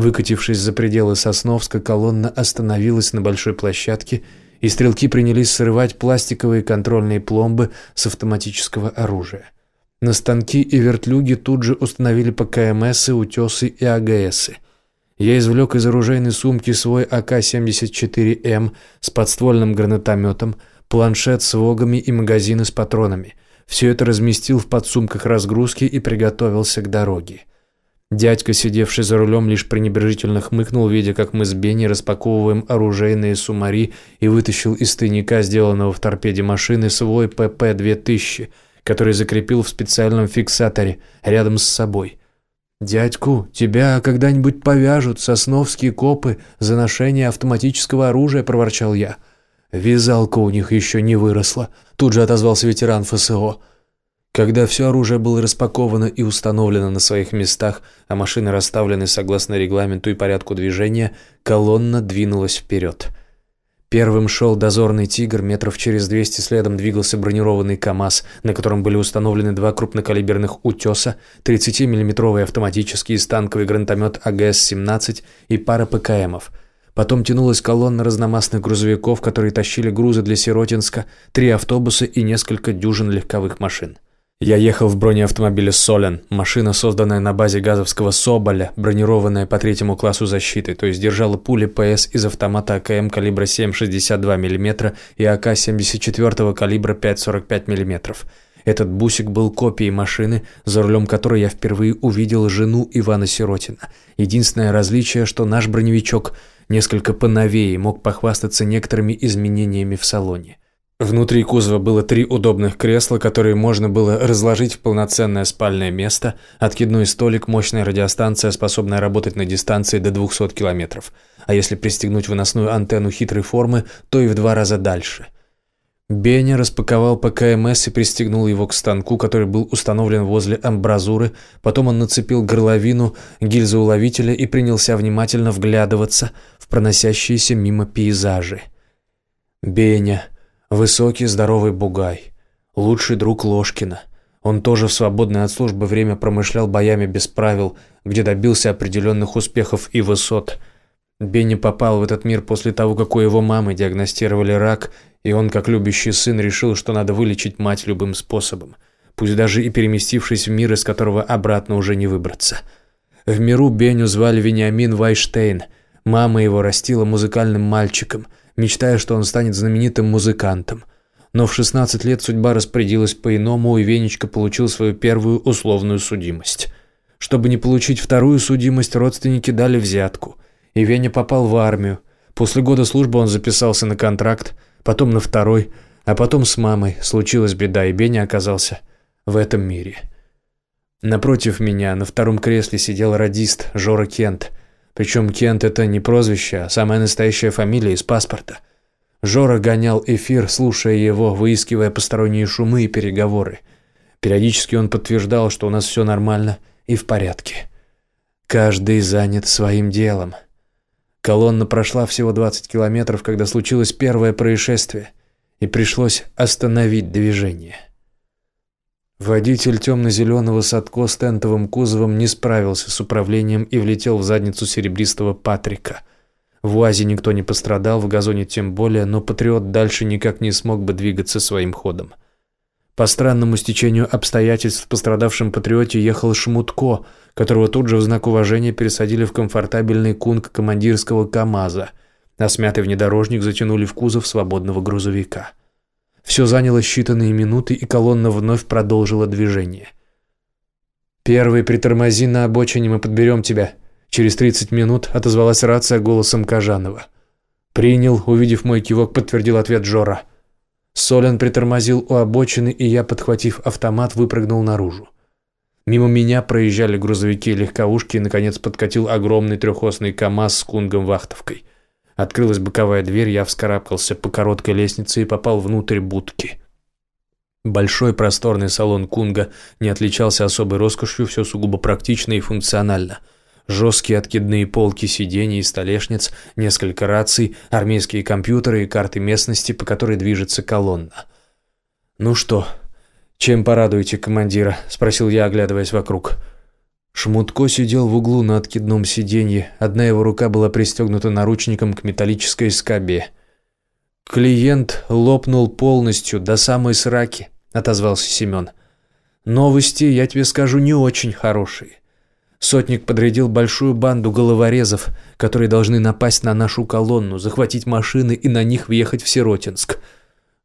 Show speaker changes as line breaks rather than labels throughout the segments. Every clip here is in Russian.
Выкатившись за пределы Сосновска, колонна остановилась на большой площадке, и стрелки принялись срывать пластиковые контрольные пломбы с автоматического оружия. На станки и вертлюги тут же установили ПКМСы, утесы и АГСы. Я извлек из оружейной сумки свой АК-74М с подствольным гранатометом, планшет с вогами и магазины с патронами. Все это разместил в подсумках разгрузки и приготовился к дороге. Дядька, сидевший за рулем, лишь пренебрежительно хмыкнул, видя, как мы с Бенни распаковываем оружейные сумари и вытащил из тайника, сделанного в торпеде машины, свой ПП-2000, который закрепил в специальном фиксаторе рядом с собой. «Дядьку, тебя когда-нибудь повяжут сосновские копы за ношение автоматического оружия», – проворчал я. «Вязалка у них еще не выросла», – тут же отозвался ветеран ФСО. Когда все оружие было распаковано и установлено на своих местах, а машины расставлены согласно регламенту и порядку движения, колонна двинулась вперед. Первым шел дозорный «Тигр», метров через 200 следом двигался бронированный КАМАЗ, на котором были установлены два крупнокалиберных «Утеса», 30-миллиметровый автоматический станковый гранатомет АГС-17 и пара ПКМов. Потом тянулась колонна разномастных грузовиков, которые тащили грузы для Сиротинска, три автобуса и несколько дюжин легковых машин. Я ехал в бронеавтомобиле «Солен», машина, созданная на базе газовского «Соболя», бронированная по третьему классу защиты, то есть держала пули ПС из автомата АКМ калибра 7,62 мм и АК-74 калибра 5,45 мм. Этот бусик был копией машины, за рулем которой я впервые увидел жену Ивана Сиротина. Единственное различие, что наш броневичок несколько поновее мог похвастаться некоторыми изменениями в салоне. Внутри кузова было три удобных кресла, которые можно было разложить в полноценное спальное место, откидной столик, мощная радиостанция, способная работать на дистанции до 200 километров, а если пристегнуть выносную антенну хитрой формы, то и в два раза дальше. Беня распаковал ПКМС и пристегнул его к станку, который был установлен возле амбразуры, потом он нацепил горловину гильзоуловителя и принялся внимательно вглядываться в проносящиеся мимо пейзажи. Беня Высокий, здоровый бугай. Лучший друг Ложкина. Он тоже в свободное от службы время промышлял боями без правил, где добился определенных успехов и высот. Бенни попал в этот мир после того, как у его мамы диагностировали рак, и он, как любящий сын, решил, что надо вылечить мать любым способом, пусть даже и переместившись в мир, из которого обратно уже не выбраться. В миру Беню звали Вениамин Вайштейн. Мама его растила музыкальным мальчиком – мечтая, что он станет знаменитым музыкантом. Но в 16 лет судьба распорядилась по-иному, и Венечка получил свою первую условную судимость. Чтобы не получить вторую судимость, родственники дали взятку, и Веня попал в армию. После года службы он записался на контракт, потом на второй, а потом с мамой случилась беда, и Беня оказался в этом мире. Напротив меня на втором кресле сидел радист Жора Кент – причем Кент это не прозвище, а самая настоящая фамилия из паспорта. Жора гонял эфир, слушая его, выискивая посторонние шумы и переговоры. Периодически он подтверждал, что у нас все нормально и в порядке. Каждый занят своим делом. Колонна прошла всего 20 километров, когда случилось первое происшествие, и пришлось остановить движение. Водитель темно-зеленого садко с тентовым кузовом не справился с управлением и влетел в задницу серебристого Патрика. В УАЗе никто не пострадал, в газоне тем более, но Патриот дальше никак не смог бы двигаться своим ходом. По странному стечению обстоятельств в пострадавшем Патриоте ехал Шмутко, которого тут же в знак уважения пересадили в комфортабельный кунг командирского КАМАЗа, а смятый внедорожник затянули в кузов свободного грузовика. Все заняло считанные минуты, и колонна вновь продолжила движение. «Первый, притормози на обочине, мы подберем тебя». Через 30 минут отозвалась рация голосом Кажанова. «Принял», увидев мой кивок, подтвердил ответ Жора. Солен притормозил у обочины, и я, подхватив автомат, выпрыгнул наружу. Мимо меня проезжали грузовики и легковушки, и, наконец, подкатил огромный трехосный КАМАЗ с кунгом-вахтовкой. Открылась боковая дверь, я вскарабкался по короткой лестнице и попал внутрь будки. Большой просторный салон Кунга не отличался особой роскошью, все сугубо практично и функционально. Жесткие откидные полки сидений и столешниц, несколько раций, армейские компьютеры и карты местности, по которой движется колонна. «Ну что, чем порадуете командира?» – спросил я, оглядываясь вокруг. Шмутко сидел в углу на откидном сиденье. Одна его рука была пристегнута наручником к металлической скобе. «Клиент лопнул полностью, до самой сраки», — отозвался Семен. «Новости, я тебе скажу, не очень хорошие. Сотник подрядил большую банду головорезов, которые должны напасть на нашу колонну, захватить машины и на них въехать в Сиротинск.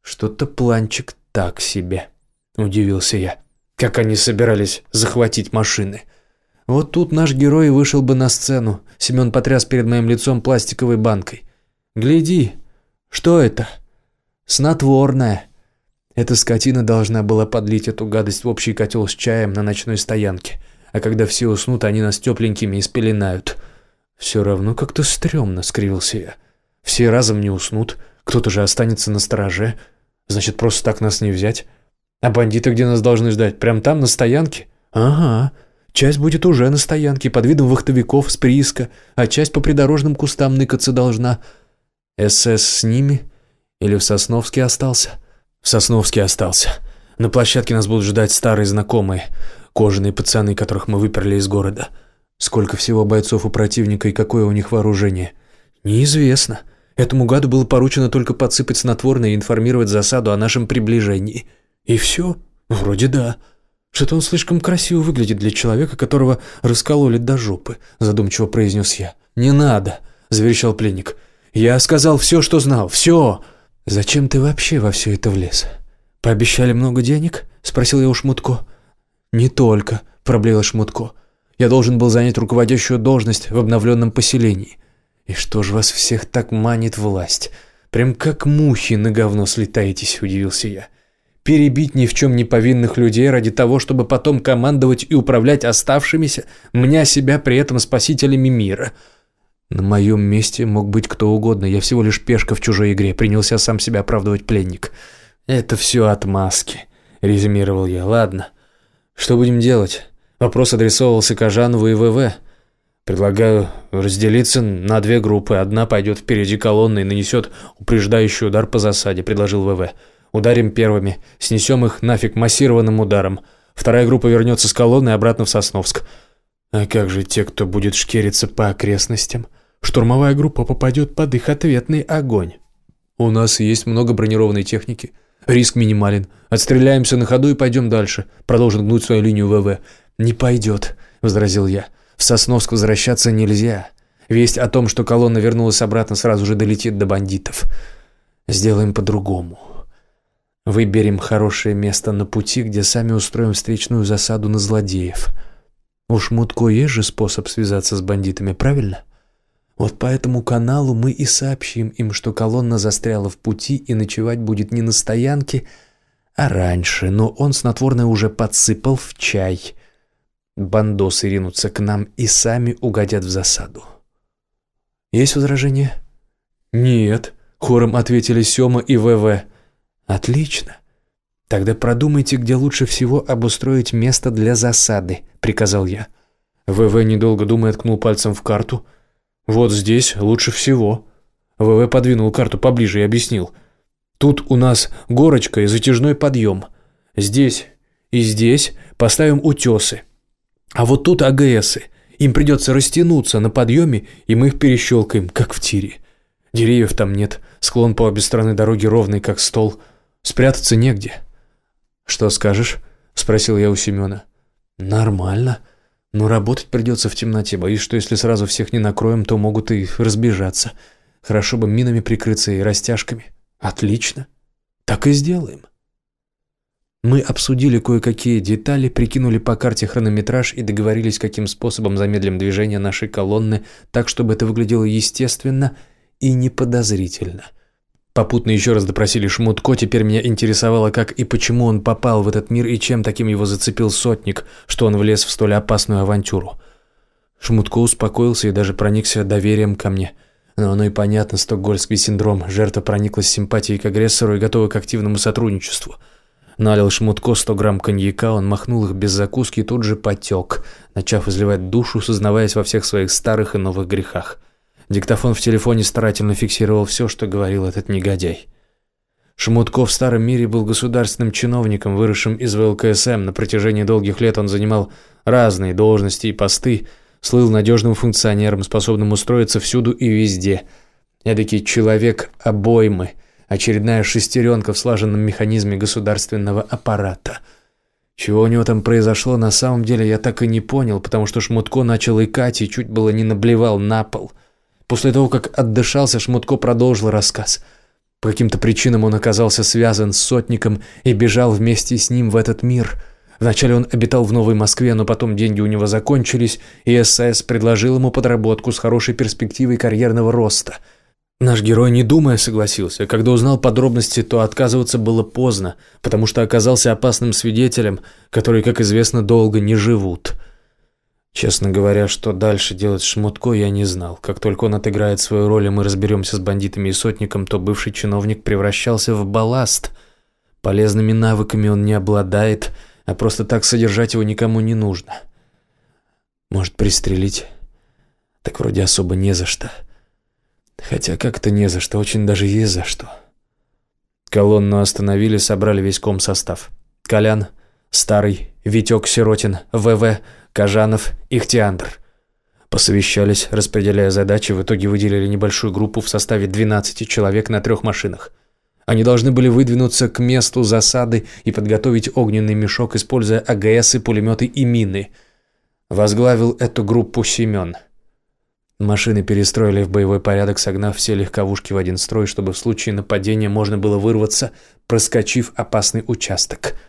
Что-то планчик так себе», — удивился я. «Как они собирались захватить машины?» Вот тут наш герой вышел бы на сцену. Семен потряс перед моим лицом пластиковой банкой. «Гляди, что это?» «Снотворное». Эта скотина должна была подлить эту гадость в общий котел с чаем на ночной стоянке. А когда все уснут, они нас тепленькими испеленают. «Все равно как-то стрёмно», — скривился я. «Все разом не уснут, кто-то же останется на стороже. Значит, просто так нас не взять. А бандиты где нас должны ждать? Прям там, на стоянке?» «Ага». Часть будет уже на стоянке под видом вахтовиков с прииска, а часть по придорожным кустам ныкаться должна. СС с ними? Или в Сосновске остался? В Сосновске остался. На площадке нас будут ждать старые знакомые, кожаные пацаны, которых мы выперли из города. Сколько всего бойцов у противника и какое у них вооружение? Неизвестно. Этому гаду было поручено только подсыпать снотворное и информировать засаду о нашем приближении. И все? Вроде да. «Что-то он слишком красиво выглядит для человека, которого раскололи до жопы», – задумчиво произнес я. «Не надо», – заверещал пленник. «Я сказал все, что знал, все!» «Зачем ты вообще во все это влез? Пообещали много денег?» – спросил я у Шмутко. «Не только», – проблеял Шмутко. «Я должен был занять руководящую должность в обновленном поселении. И что ж вас всех так манит власть? Прям как мухи на говно слетаетесь», – удивился я перебить ни в чем не повинных людей ради того, чтобы потом командовать и управлять оставшимися, мня себя при этом спасителями мира. На моем месте мог быть кто угодно, я всего лишь пешка в чужой игре, принялся сам себя оправдывать пленник. «Это все отмазки», — резюмировал я. «Ладно, что будем делать?» Вопрос адресовывался Кожанову и ВВ. «Предлагаю разделиться на две группы. Одна пойдет впереди колонны и нанесет упреждающий удар по засаде», — предложил ВВ. Ударим первыми, снесем их нафиг массированным ударом. Вторая группа вернется с колонны обратно в Сосновск. А как же те, кто будет шкериться по окрестностям? Штурмовая группа попадет под их ответный огонь. У нас есть много бронированной техники. Риск минимален. Отстреляемся на ходу и пойдем дальше. Продолжим гнуть свою линию ВВ. Не пойдет, возразил я. В Сосновск возвращаться нельзя. Весть о том, что колонна вернулась обратно, сразу же долетит до бандитов. Сделаем по-другому. Выберем хорошее место на пути, где сами устроим встречную засаду на злодеев. Уж Мутко есть же способ связаться с бандитами, правильно? Вот по этому каналу мы и сообщим им, что колонна застряла в пути и ночевать будет не на стоянке, а раньше, но он снотворное уже подсыпал в чай. Бандосы ринутся к нам и сами угодят в засаду. Есть возражения? Нет, хором ответили Сёма и ВВ. «Отлично. Тогда продумайте, где лучше всего обустроить место для засады», — приказал я. ВВ, недолго думая, ткнул пальцем в карту. «Вот здесь лучше всего». ВВ подвинул карту поближе и объяснил. «Тут у нас горочка и затяжной подъем. Здесь и здесь поставим утесы. А вот тут АГСы. Им придется растянуться на подъеме, и мы их перещелкаем, как в тире. Деревьев там нет, склон по обе стороны дороги ровный, как стол». Спрятаться негде. «Что скажешь?» – спросил я у Семена. «Нормально. Но работать придется в темноте. Боюсь, что если сразу всех не накроем, то могут и разбежаться. Хорошо бы минами прикрыться и растяжками. Отлично. Так и сделаем». Мы обсудили кое-какие детали, прикинули по карте хронометраж и договорились, каким способом замедлим движение нашей колонны так, чтобы это выглядело естественно и неподозрительно – Попутно еще раз допросили Шмутко, теперь меня интересовало, как и почему он попал в этот мир и чем таким его зацепил сотник, что он влез в столь опасную авантюру. Шмутко успокоился и даже проникся доверием ко мне. Но оно и понятно, стокгольмский синдром. Жертва прониклась симпатией к агрессору и готова к активному сотрудничеству. Налил Шмутко 100 грамм коньяка, он махнул их без закуски и тут же потек, начав изливать душу, сознаваясь во всех своих старых и новых грехах. Диктофон в телефоне старательно фиксировал все, что говорил этот негодяй. Шмутко в старом мире был государственным чиновником, выросшим из ВЛКСМ. На протяжении долгих лет он занимал разные должности и посты, слыл надежным функционером, способным устроиться всюду и везде. Эдакий человек обоймы, очередная шестеренка в слаженном механизме государственного аппарата. Чего у него там произошло, на самом деле я так и не понял, потому что Шмутко начал икать и чуть было не наблевал на пол. После того, как отдышался, Шмутко продолжил рассказ – по каким-то причинам он оказался связан с сотником и бежал вместе с ним в этот мир. Вначале он обитал в Новой Москве, но потом деньги у него закончились, и СС предложил ему подработку с хорошей перспективой карьерного роста. Наш герой, не думая, согласился. Когда узнал подробности, то отказываться было поздно, потому что оказался опасным свидетелем, которые, как известно, долго не живут. Честно говоря, что дальше делать с Шмутко, я не знал. Как только он отыграет свою роль, и мы разберемся с бандитами и сотником, то бывший чиновник превращался в балласт. Полезными навыками он не обладает, а просто так содержать его никому не нужно. Может, пристрелить? Так вроде особо не за что. Хотя как-то не за что, очень даже есть за что. Колонну остановили, собрали весь комсостав. Колян, Старый, Витек Сиротин, ВВ, Кажанов, Ихтиандр. Посовещались, распределяя задачи, в итоге выделили небольшую группу в составе 12 человек на трех машинах. Они должны были выдвинуться к месту засады и подготовить огненный мешок, используя АГС и пулеметы и мины. Возглавил эту группу Семен. Машины перестроили в боевой порядок, согнав все легковушки в один строй, чтобы в случае нападения можно было вырваться, проскочив опасный участок –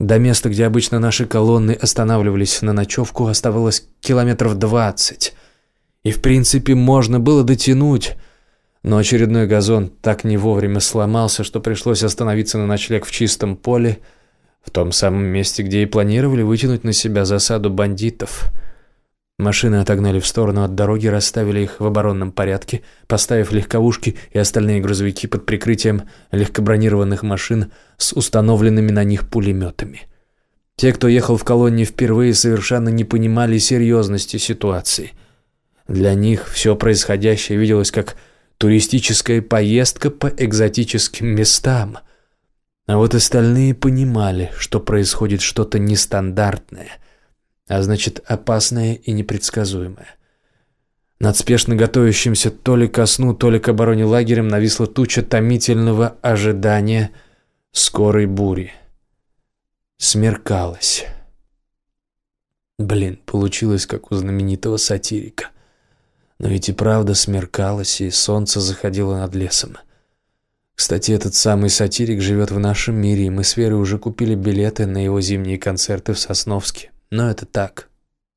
до места, где обычно наши колонны останавливались на ночевку, оставалось километров двадцать. И в принципе можно было дотянуть. Но очередной газон так не вовремя сломался, что пришлось остановиться на ночлег в чистом поле, в том самом месте, где и планировали вытянуть на себя засаду бандитов – Машины отогнали в сторону от дороги, расставили их в оборонном порядке, поставив легковушки и остальные грузовики под прикрытием легкобронированных машин с установленными на них пулеметами. Те, кто ехал в колонне впервые, совершенно не понимали серьезности ситуации. Для них все происходящее виделось как туристическая поездка по экзотическим местам. А вот остальные понимали, что происходит что-то нестандартное – а значит опасное и непредсказуемое. Над спешно готовящимся то ли ко сну, то ли к обороне лагерем нависла туча томительного ожидания скорой бури. Смеркалось. Блин, получилось как у знаменитого сатирика. Но ведь и правда смеркалось, и солнце заходило над лесом. Кстати, этот самый сатирик живет в нашем мире, и мы с Верой уже купили билеты на его зимние концерты в Сосновске. Но это так,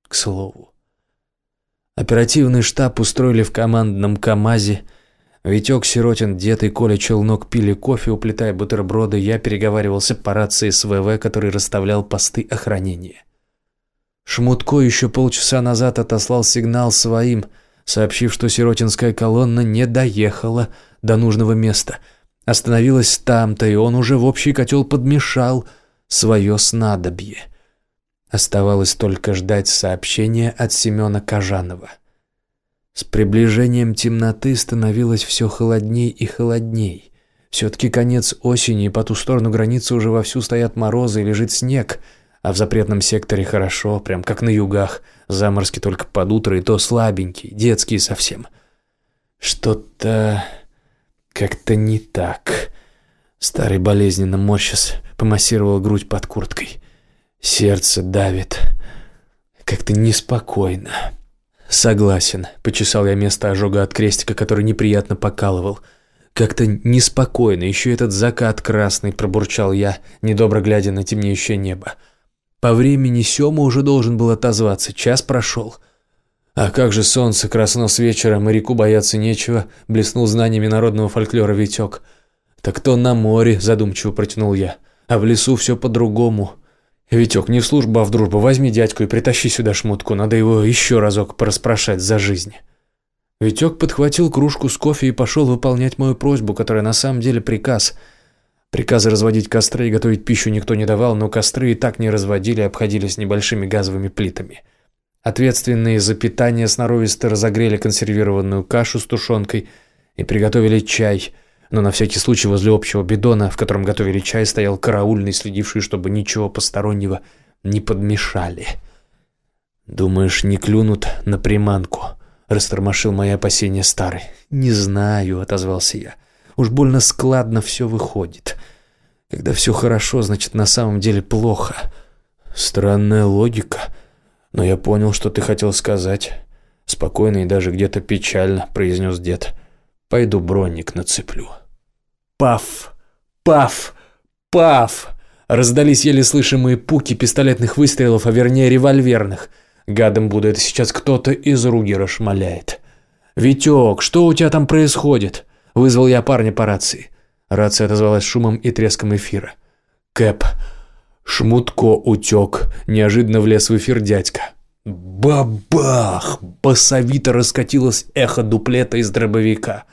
к слову. Оперативный штаб устроили в командном КАМАЗе. Витек, Сиротин, Дед и Коля Челнок пили кофе, уплетая бутерброды. Я переговаривался по рации с ВВ, который расставлял посты охранения. Шмутко еще полчаса назад отослал сигнал своим, сообщив, что сиротинская колонна не доехала до нужного места. Остановилась там-то, и он уже в общий котел подмешал свое снадобье – Оставалось только ждать сообщения от Семена Кажанова. С приближением темноты становилось все холодней и холодней. Все-таки конец осени, и по ту сторону границы уже вовсю стоят морозы и лежит снег, а в запретном секторе хорошо, прям как на югах. Заморозки только под утро, и то слабенькие, детские совсем. Что-то как-то не так. Старый болезненно морщис помассировал грудь под курткой. Сердце давит. Как-то неспокойно. Согласен. Почесал я место ожога от крестика, который неприятно покалывал. Как-то неспокойно. Еще этот закат красный, пробурчал я, недобро глядя на темнеющее небо. По времени Сёма уже должен был отозваться. Час прошел. А как же солнце красно с вечера, моряку бояться нечего, блеснул знаниями народного фольклора Витек. Так то на море, задумчиво протянул я. А в лесу все по-другому. «Витек, не в службу, а в дружбу. Возьми дядьку и притащи сюда шмутку. Надо его еще разок пораспрашать за жизнь». Витек подхватил кружку с кофе и пошел выполнять мою просьбу, которая на самом деле приказ. Приказы разводить костры и готовить пищу никто не давал, но костры и так не разводили, обходились небольшими газовыми плитами. Ответственные за питание сноровисто разогрели консервированную кашу с тушенкой и приготовили чай. Но на всякий случай возле общего бидона, в котором готовили чай, стоял караульный, следивший, чтобы ничего постороннего не подмешали. «Думаешь, не клюнут на приманку?» — растормошил мои опасения старый. «Не знаю», — отозвался я. «Уж больно складно все выходит. Когда все хорошо, значит, на самом деле плохо». «Странная логика. Но я понял, что ты хотел сказать. Спокойно и даже где-то печально», — произнес дед. «Пойду бронник нацеплю». Паф! Паф! Паф! Раздались еле слышимые пуки пистолетных выстрелов, а вернее револьверных — Гадом буду, это сейчас кто-то из Ругера шмаляет. «Витек, что у тебя там происходит?» Вызвал я парня по рации. Рация отозвалась шумом и треском эфира. «Кэп, Шмутко утек», — неожиданно влез в эфир дядька. Бабах! Басовито раскатилось эхо дуплета из дробовика.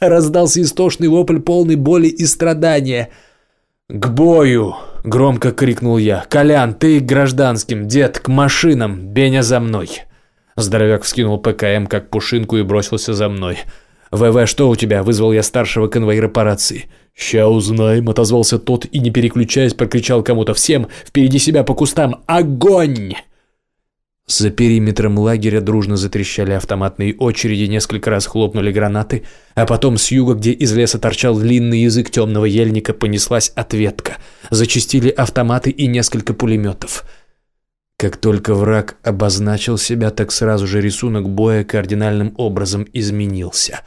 Раздался истошный вопль полный боли и страдания. «К бою!» — громко крикнул я. «Колян, ты к гражданским, дед, к машинам, Беня за мной!» Здоровяк вскинул ПКМ как пушинку и бросился за мной. «ВВ, что у тебя?» – вызвал я старшего конвоира по рации. «Ща узнаем», – отозвался тот и, не переключаясь, прокричал кому-то всем «Впереди себя по кустам! Огонь!» За периметром лагеря дружно затрещали автоматные очереди, несколько раз хлопнули гранаты, а потом с юга, где из леса торчал длинный язык темного ельника, понеслась ответка. Зачистили автоматы и несколько пулеметов. Как только враг обозначил себя, так сразу же рисунок боя кардинальным образом изменился.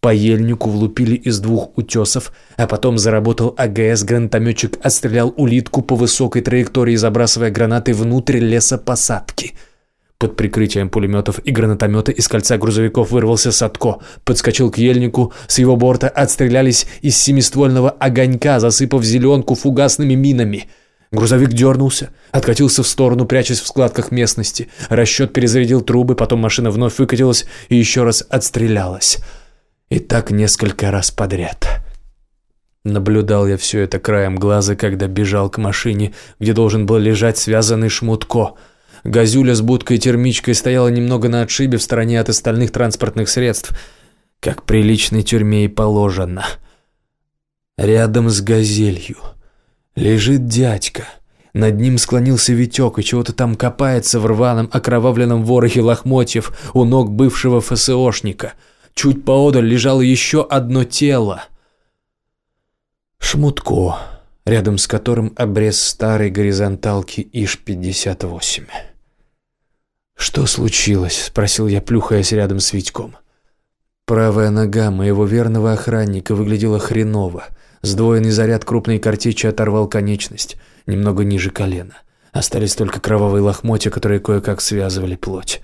По ельнику влупили из двух утесов, а потом заработал АГС-гранатометчик, отстрелял улитку по высокой траектории, забрасывая гранаты внутрь лесопосадки. Под прикрытием пулеметов и гранатомета из кольца грузовиков вырвался Садко, подскочил к ельнику, с его борта отстрелялись из семиствольного огонька, засыпав зеленку фугасными минами. Грузовик дернулся, откатился в сторону, прячась в складках местности. Расчет перезарядил трубы, потом машина вновь выкатилась и еще раз отстрелялась. И так несколько раз подряд. Наблюдал я все это краем глаза, когда бежал к машине, где должен был лежать связанный шмутко. Газюля с будкой-термичкой стояла немного на отшибе в стороне от остальных транспортных средств, как приличной тюрьме и положено. Рядом с газелью лежит дядька. Над ним склонился Витек и чего-то там копается в рваном окровавленном ворохе лохмотьев у ног бывшего ФСОшника – Чуть поодаль лежало еще одно тело. Шмутко, рядом с которым обрез старой горизонталки ИШ-58. «Что случилось?» – спросил я, плюхаясь рядом с Витьком. Правая нога моего верного охранника выглядела хреново. Сдвоенный заряд крупной картечи оторвал конечность, немного ниже колена. Остались только кровавые лохмотья, которые кое-как связывали плоть.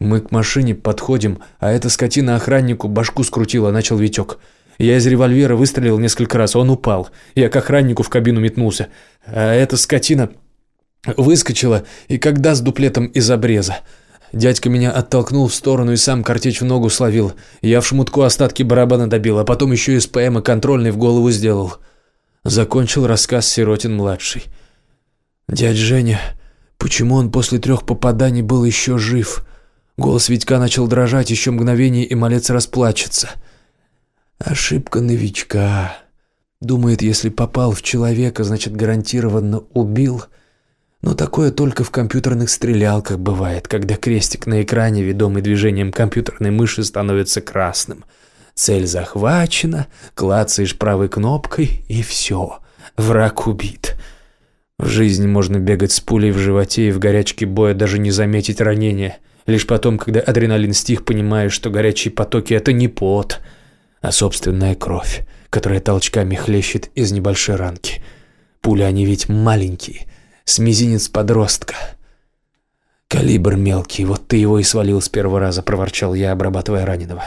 Мы к машине подходим, а эта скотина охраннику башку скрутила, начал Витек. Я из револьвера выстрелил несколько раз, он упал. Я к охраннику в кабину метнулся. А эта скотина выскочила и когда с дуплетом из обреза. Дядька меня оттолкнул в сторону и сам картечь в ногу словил. Я в шмутку остатки барабана добил, а потом еще из ПМа контрольный в голову сделал. Закончил рассказ Сиротин-младший. «Дядь Женя, почему он после трех попаданий был еще жив?» Голос Витька начал дрожать еще мгновение, и малец расплачется. Ошибка новичка. Думает, если попал в человека, значит гарантированно убил. Но такое только в компьютерных стрелялках бывает, когда крестик на экране, ведомый движением компьютерной мыши, становится красным. Цель захвачена, клацаешь правой кнопкой, и все. Враг убит. В жизни можно бегать с пулей в животе и в горячке боя даже не заметить ранения. Лишь потом, когда адреналин стих, понимаешь, что горячие потоки – это не пот, а собственная кровь, которая толчками хлещет из небольшой ранки. Пули они ведь маленькие, с мизинец подростка. «Калибр мелкий, вот ты его и свалил с первого раза», – проворчал я, обрабатывая раненого.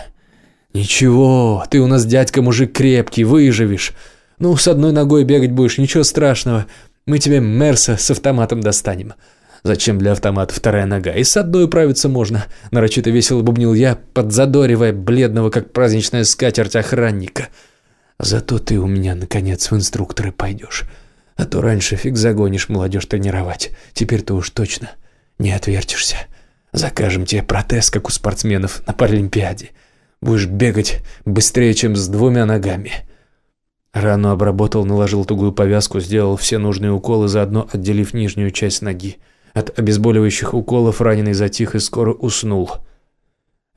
«Ничего, ты у нас дядька-мужик крепкий, выживешь. Ну, с одной ногой бегать будешь, ничего страшного. Мы тебе Мерса с автоматом достанем. Зачем для автомата вторая нога? И с одной управиться можно. Нарочито весело бубнил я, подзадоривая бледного, как праздничная скатерть охранника. Зато ты у меня, наконец, в инструкторы пойдешь. А то раньше фиг загонишь молодежь тренировать. Теперь ты уж точно не отвертишься. Закажем тебе протез, как у спортсменов на Паралимпиаде. Будешь бегать быстрее, чем с двумя ногами». Рану обработал, наложил тугую повязку, сделал все нужные уколы, заодно отделив нижнюю часть ноги. От обезболивающих уколов раненый затих и скоро уснул.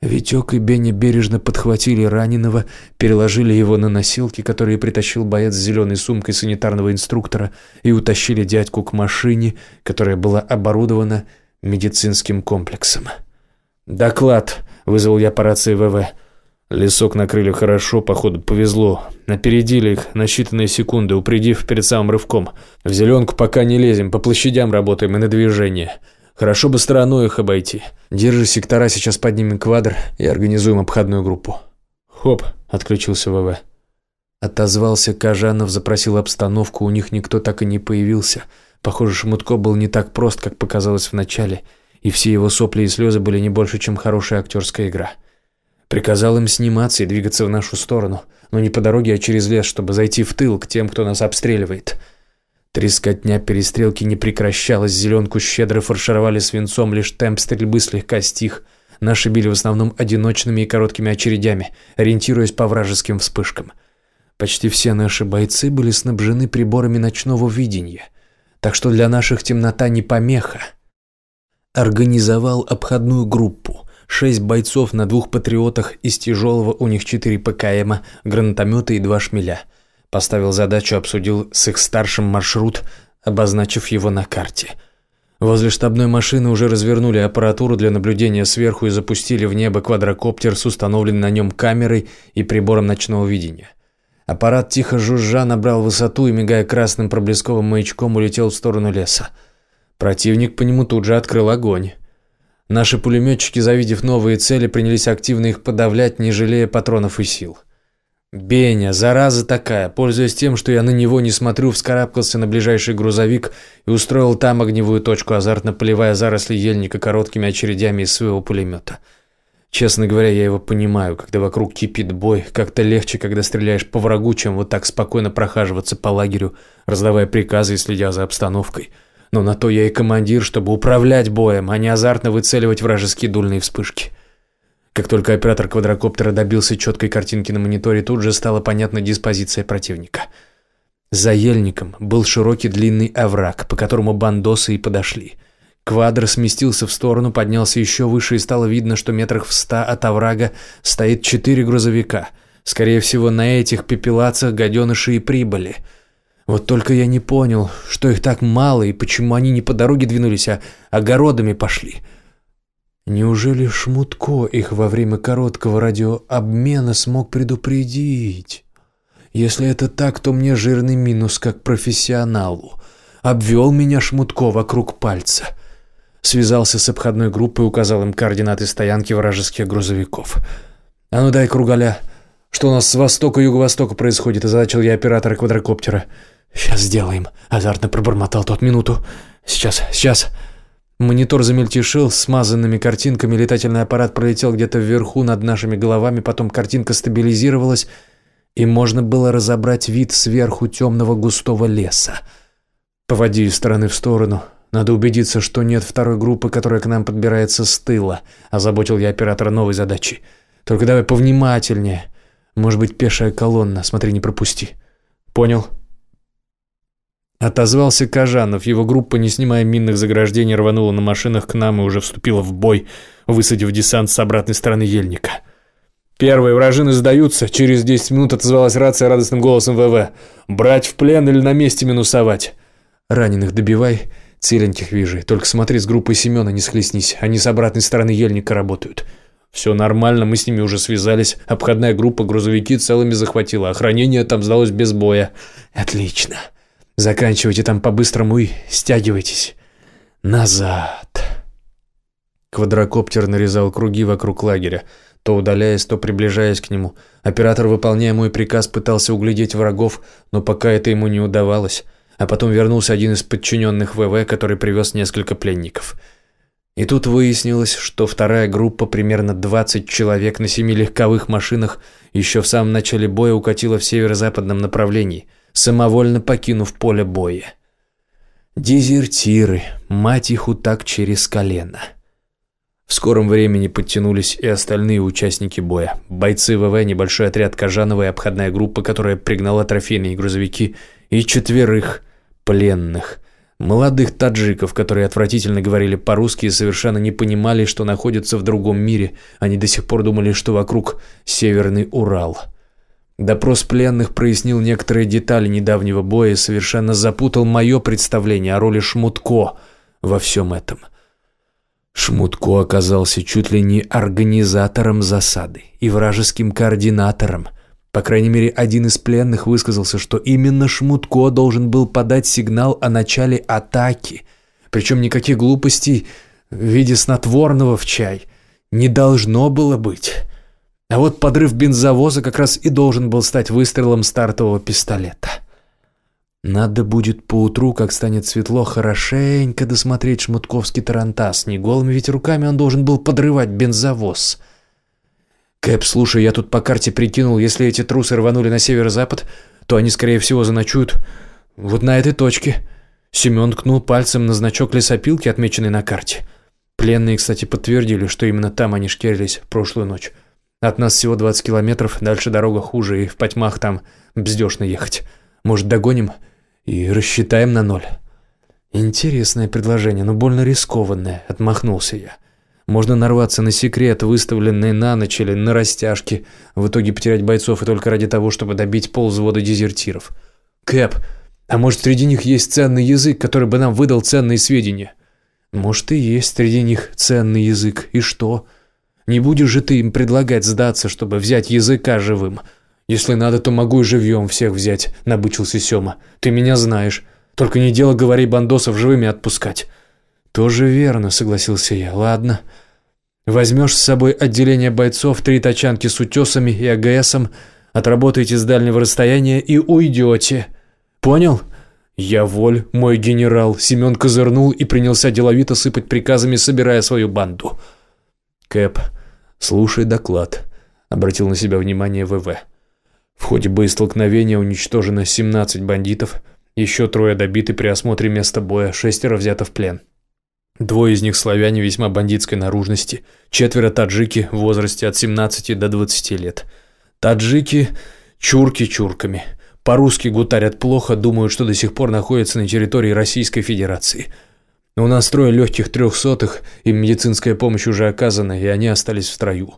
Витек и Бенни бережно подхватили раненого, переложили его на носилки, которые притащил боец с зеленой сумкой санитарного инструктора, и утащили дядьку к машине, которая была оборудована медицинским комплексом. «Доклад», — вызвал я по рации ВВ. Лесок накрыли хорошо, походу повезло. Напередили их на считанные секунды, упредив перед самым рывком. В зеленку пока не лезем, по площадям работаем и на движение. Хорошо бы стороной их обойти. Держи сектора, сейчас поднимем квадр и организуем обходную группу. Хоп, отключился ВВ. Отозвался Кажанов, запросил обстановку, у них никто так и не появился. Похоже, Шмутко был не так прост, как показалось вначале, и все его сопли и слезы были не больше, чем хорошая актерская игра. Приказал им сниматься и двигаться в нашу сторону, но не по дороге, а через лес, чтобы зайти в тыл к тем, кто нас обстреливает. Трескотня перестрелки не прекращалась, зеленку щедро фаршировали свинцом, лишь темп стрельбы слегка стих. Наши били в основном одиночными и короткими очередями, ориентируясь по вражеским вспышкам. Почти все наши бойцы были снабжены приборами ночного видения, так что для наших темнота не помеха. Организовал обходную группу. Шесть бойцов на двух патриотах, из тяжелого у них четыре ПКМа, гранатометы и два шмеля. Поставил задачу, обсудил с их старшим маршрут, обозначив его на карте. Возле штабной машины уже развернули аппаратуру для наблюдения сверху и запустили в небо квадрокоптер с установленной на нем камерой и прибором ночного видения. Аппарат тихо жужжа набрал высоту и, мигая красным проблесковым маячком, улетел в сторону леса. Противник по нему тут же открыл огонь. Наши пулеметчики, завидев новые цели, принялись активно их подавлять, не жалея патронов и сил. Беня, зараза такая, пользуясь тем, что я на него не смотрю, вскарабкался на ближайший грузовик и устроил там огневую точку, азартно поливая заросли ельника короткими очередями из своего пулемета. Честно говоря, я его понимаю, когда вокруг кипит бой, как-то легче, когда стреляешь по врагу, чем вот так спокойно прохаживаться по лагерю, раздавая приказы и следя за обстановкой. Но на то я и командир, чтобы управлять боем, а не азартно выцеливать вражеские дульные вспышки. Как только оператор квадрокоптера добился четкой картинки на мониторе, тут же стала понятна диспозиция противника. За ельником был широкий длинный овраг, по которому бандосы и подошли. Квадр сместился в сторону, поднялся еще выше, и стало видно, что метрах в ста от оврага стоит четыре грузовика. Скорее всего, на этих пепелацах гаденыши и прибыли – вот только я не понял, что их так мало и почему они не по дороге двинулись, а огородами пошли. Неужели Шмутко их во время короткого радиообмена смог предупредить? Если это так, то мне жирный минус как профессионалу. Обвел меня Шмутко вокруг пальца. Связался с обходной группой, указал им координаты стоянки вражеских грузовиков. «А ну дай кругаля, что у нас с востока юго-востока происходит?» – озадачил я оператора квадрокоптера. «Сейчас сделаем», – азартно пробормотал тот минуту. «Сейчас, сейчас». Монитор замельтешил смазанными картинками, летательный аппарат пролетел где-то вверху над нашими головами, потом картинка стабилизировалась, и можно было разобрать вид сверху темного густого леса. «Поводи из стороны в сторону. Надо убедиться, что нет второй группы, которая к нам подбирается с тыла», – озаботил я оператора новой задачи. «Только давай повнимательнее. Может быть, пешая колонна. Смотри, не пропусти». «Понял». Отозвался Кажанов. Его группа, не снимая минных заграждений, рванула на машинах к нам и уже вступила в бой, высадив десант с обратной стороны ельника. «Первые вражины сдаются», — через 10 минут отозвалась рация радостным голосом ВВ. «Брать в плен или на месте минусовать?» «Раненых добивай, целеньких вижу. Только смотри, с группой Семена не схлестнись, они с обратной стороны ельника работают». «Все нормально, мы с ними уже связались. Обходная группа грузовики целыми захватила, охранение там сдалось без боя». «Отлично». Заканчивайте там по-быстрому и стягивайтесь. Назад. Квадрокоптер нарезал круги вокруг лагеря, то удаляясь, то приближаясь к нему. Оператор, выполняя мой приказ, пытался углядеть врагов, но пока это ему не удавалось. А потом вернулся один из подчиненных ВВ, который привез несколько пленников. И тут выяснилось, что вторая группа, примерно 20 человек на семи легковых машинах, еще в самом начале боя укатила в северо-западном направлении – самовольно покинув поле боя. Дезертиры, мать их так через колено. В скором времени подтянулись и остальные участники боя. Бойцы ВВ, небольшой отряд Кожанова и обходная группа, которая пригнала трофейные грузовики, и четверых пленных. Молодых таджиков, которые отвратительно говорили по-русски и совершенно не понимали, что находятся в другом мире. Они до сих пор думали, что вокруг Северный Урал. Допрос пленных прояснил некоторые детали недавнего боя и совершенно запутал мое представление о роли Шмутко во всем этом – Шмутко оказался чуть ли не организатором засады и вражеским координатором. По крайней мере, один из пленных высказался, что именно Шмутко должен был подать сигнал о начале атаки. Причем никаких глупостей в виде снотворного в чай не должно было быть. А вот подрыв бензовоза как раз и должен был стать выстрелом стартового пистолета. Надо будет поутру, как станет светло, хорошенько досмотреть шмутковский тарантас. Не голыми ведь руками он должен был подрывать бензовоз. Кэп, слушай, я тут по карте прикинул, если эти трусы рванули на северо-запад, то они, скорее всего, заночуют вот на этой точке. Семен ткнул пальцем на значок лесопилки, отмеченный на карте. Пленные, кстати, подтвердили, что именно там они шкерились прошлую ночь. От нас всего 20 километров, дальше дорога хуже, и в потьмах там бздёшно ехать. Может, догоним?» и рассчитаем на ноль». «Интересное предложение, но больно рискованное», — отмахнулся я. «Можно нарваться на секрет, выставленный на ночь или на растяжки, в итоге потерять бойцов и только ради того, чтобы добить полвзвода дезертиров. Кэп, а может, среди них есть ценный язык, который бы нам выдал ценные сведения?» «Может, и есть среди них ценный язык. И что? Не будешь же ты им предлагать сдаться, чтобы взять языка живым?» «Если надо, то могу и живьем всех взять», — набычился Сёма. «Ты меня знаешь. Только не дело, говори, бандосов живыми отпускать». «Тоже верно», — согласился я. «Ладно. Возьмешь с собой отделение бойцов, три тачанки с утесами и АГСом, отработаете с дальнего расстояния и уйдете. Понял?» «Я воль, мой генерал», — Семен козырнул и принялся деловито сыпать приказами, собирая свою банду. «Кэп, слушай доклад», — обратил на себя внимание ВВ. В ходе боестолкновения уничтожено 17 бандитов, еще трое добиты при осмотре места боя, шестеро взято в плен. Двое из них славяне весьма бандитской наружности, четверо таджики в возрасте от 17 до 20 лет. Таджики – чурки чурками. По-русски гутарят плохо, думают, что до сих пор находятся на территории Российской Федерации. У нас трое легких трехсотых, им медицинская помощь уже оказана, и они остались в строю.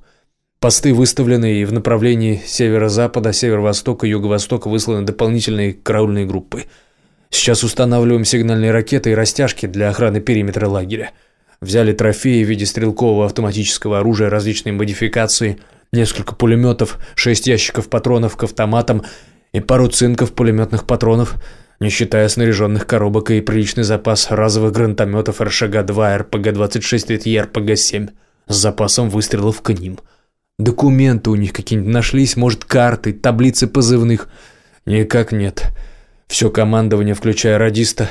Посты выставлены и в направлении северо-запада, северо-востока, юго-востока высланы дополнительные караульные группы. Сейчас устанавливаем сигнальные ракеты и растяжки для охраны периметра лагеря. Взяли трофеи в виде стрелкового автоматического оружия различной модификации, несколько пулеметов, шесть ящиков патронов к автоматам и пару цинков пулеметных патронов, не считая снаряженных коробок и приличный запас разовых гранатометов РШГ-2, РПГ-26 и РПГ-7 с запасом выстрелов к ним – Документы у них какие-нибудь нашлись, может, карты, таблицы позывных. Никак нет. Все командование, включая радиста,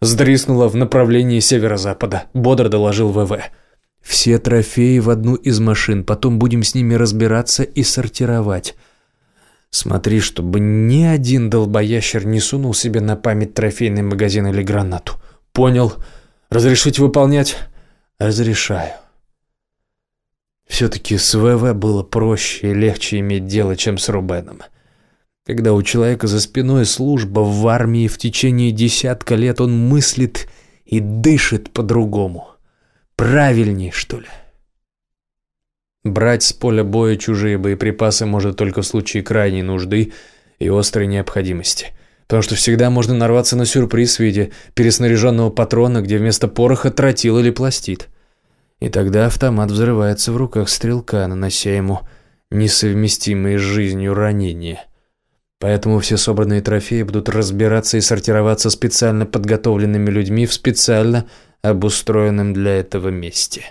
сдриснуло в направлении северо-запада. Бодро доложил ВВ. Все трофеи в одну из машин, потом будем с ними разбираться и сортировать. Смотри, чтобы ни один долбоящер не сунул себе на память трофейный магазин или гранату. Понял? Разрешить выполнять? Разрешаю. Все-таки с ВВ было проще и легче иметь дело, чем с Рубеном. Когда у человека за спиной служба в армии в течение десятка лет, он мыслит и дышит по-другому. Правильней, что ли? Брать с поля боя чужие боеприпасы может только в случае крайней нужды и острой необходимости. Потому что всегда можно нарваться на сюрприз в виде переснаряженного патрона, где вместо пороха тротил или пластит. И тогда автомат взрывается в руках стрелка, нанося ему несовместимые с жизнью ранения. Поэтому все собранные трофеи будут разбираться и сортироваться специально подготовленными людьми в специально обустроенном для этого месте.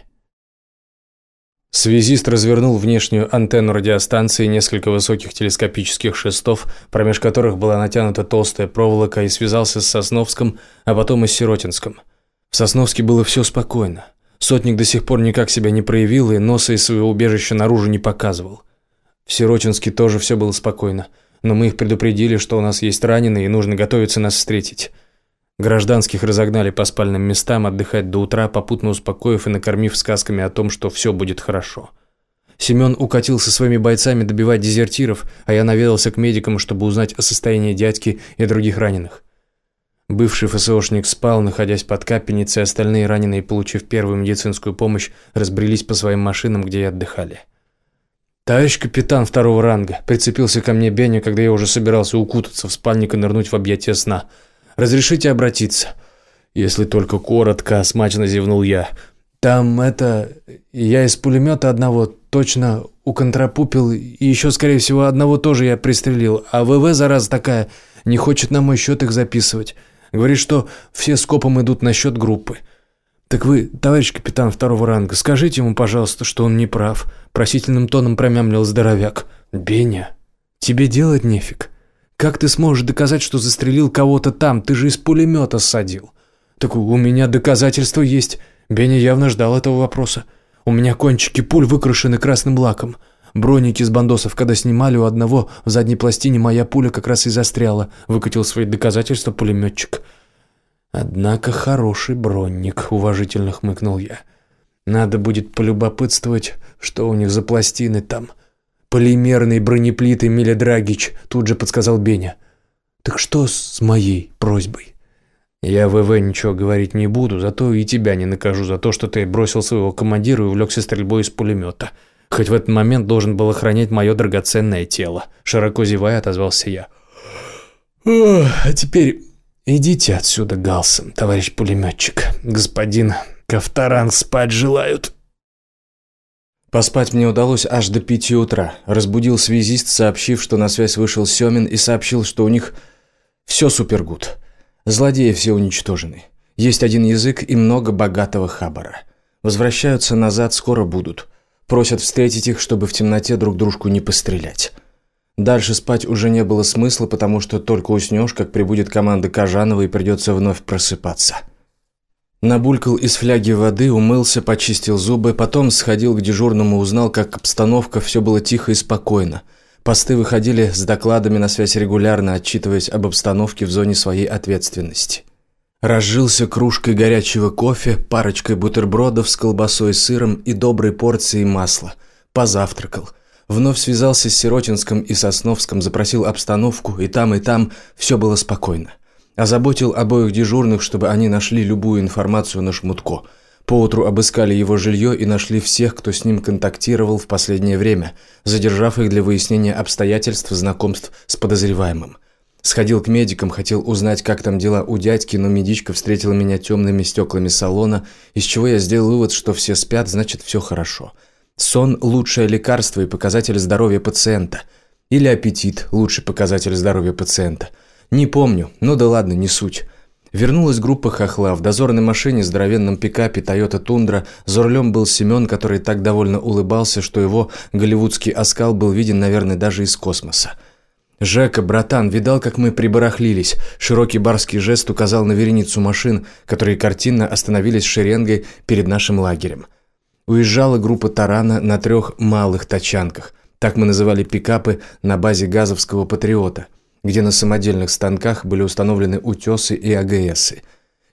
Связист развернул внешнюю антенну радиостанции несколько высоких телескопических шестов, промеж которых была натянута толстая проволока, и связался с Сосновском, а потом и с Сиротинском. В Сосновске было все спокойно. Сотник до сих пор никак себя не проявил и носа из своего убежища наружу не показывал. В Сиротинске тоже все было спокойно, но мы их предупредили, что у нас есть раненые и нужно готовиться нас встретить. Гражданских разогнали по спальным местам отдыхать до утра, попутно успокоив и накормив сказками о том, что все будет хорошо. Семен укатил со своими бойцами добивать дезертиров, а я наведался к медикам, чтобы узнать о состоянии дядьки и других раненых. Бывший ФСОшник спал, находясь под капельницей, остальные раненые, получив первую медицинскую помощь, разбрелись по своим машинам, где и отдыхали. «Товарищ капитан второго ранга», – прицепился ко мне Беня, когда я уже собирался укутаться в спальник и нырнуть в объятия сна. «Разрешите обратиться?» «Если только коротко», – смачно зевнул я. «Там это... Я из пулемета одного точно уконтрапупил, и еще, скорее всего, одного тоже я пристрелил, а ВВ, зараза такая, не хочет на мой счет их записывать. Говорит, что все скопом идут на счет группы». «Так вы, товарищ капитан второго ранга, скажите ему, пожалуйста, что он не прав», – просительным тоном промямлил здоровяк. «Беня, тебе делать нефиг. Как ты сможешь доказать, что застрелил кого-то там? Ты же из пулемета ссадил». «Так у меня доказательства есть». Беня явно ждал этого вопроса. «У меня кончики пуль выкрашены красным лаком. Броники с бандосов, когда снимали у одного в задней пластине, моя пуля как раз и застряла», – выкатил свои доказательства пулеметчик. «Однако хороший бронник», — уважительно хмыкнул я. «Надо будет полюбопытствовать, что у них за пластины там». «Полимерные бронеплиты, Миля Драгич», — тут же подсказал Беня. «Так что с моей просьбой?» «Я ВВ ничего говорить не буду, зато и тебя не накажу за то, что ты бросил своего командира и увлекся стрельбой из пулемета. Хоть в этот момент должен был охранять мое драгоценное тело», — широко зевая отозвался я. «А теперь «Идите отсюда, Галсон, товарищ пулеметчик. Господин Ковторанг спать желают». Поспать мне удалось аж до пяти утра. Разбудил связист, сообщив, что на связь вышел Семин и сообщил, что у них все супергуд. Злодеи все уничтожены. Есть один язык и много богатого хабара. Возвращаются назад, скоро будут. Просят встретить их, чтобы в темноте друг дружку не пострелять. Дальше спать уже не было смысла, потому что только уснешь, как прибудет команда Кожанова и придется вновь просыпаться. Набулькал из фляги воды, умылся, почистил зубы, потом сходил к дежурному, узнал, как обстановка, все было тихо и спокойно. Посты выходили с докладами на связь регулярно, отчитываясь об обстановке в зоне своей ответственности. Разжился кружкой горячего кофе, парочкой бутербродов с колбасой, сыром и доброй порцией масла. Позавтракал – Вновь связался с Сиротинском и Сосновском, запросил обстановку, и там, и там все было спокойно. Озаботил обоих дежурных, чтобы они нашли любую информацию на Шмутко. Поутру обыскали его жилье и нашли всех, кто с ним контактировал в последнее время, задержав их для выяснения обстоятельств знакомств с подозреваемым. Сходил к медикам, хотел узнать, как там дела у дядьки, но медичка встретила меня темными стеклами салона, из чего я сделал вывод, что все спят, значит, все хорошо. Сон – лучшее лекарство и показатель здоровья пациента. Или аппетит – лучший показатель здоровья пациента. Не помню, но да ладно, не суть. Вернулась группа хохла. В дозорной машине, здоровенном пикапе Toyota Тундра за рулем был Семен, который так довольно улыбался, что его голливудский оскал был виден, наверное, даже из космоса. «Жека, братан, видал, как мы прибарахлились?» Широкий барский жест указал на вереницу машин, которые картинно остановились шеренгой перед нашим лагерем. Уезжала группа «Тарана» на трех малых тачанках. Так мы называли пикапы на базе газовского «Патриота», где на самодельных станках были установлены утесы и АГСы.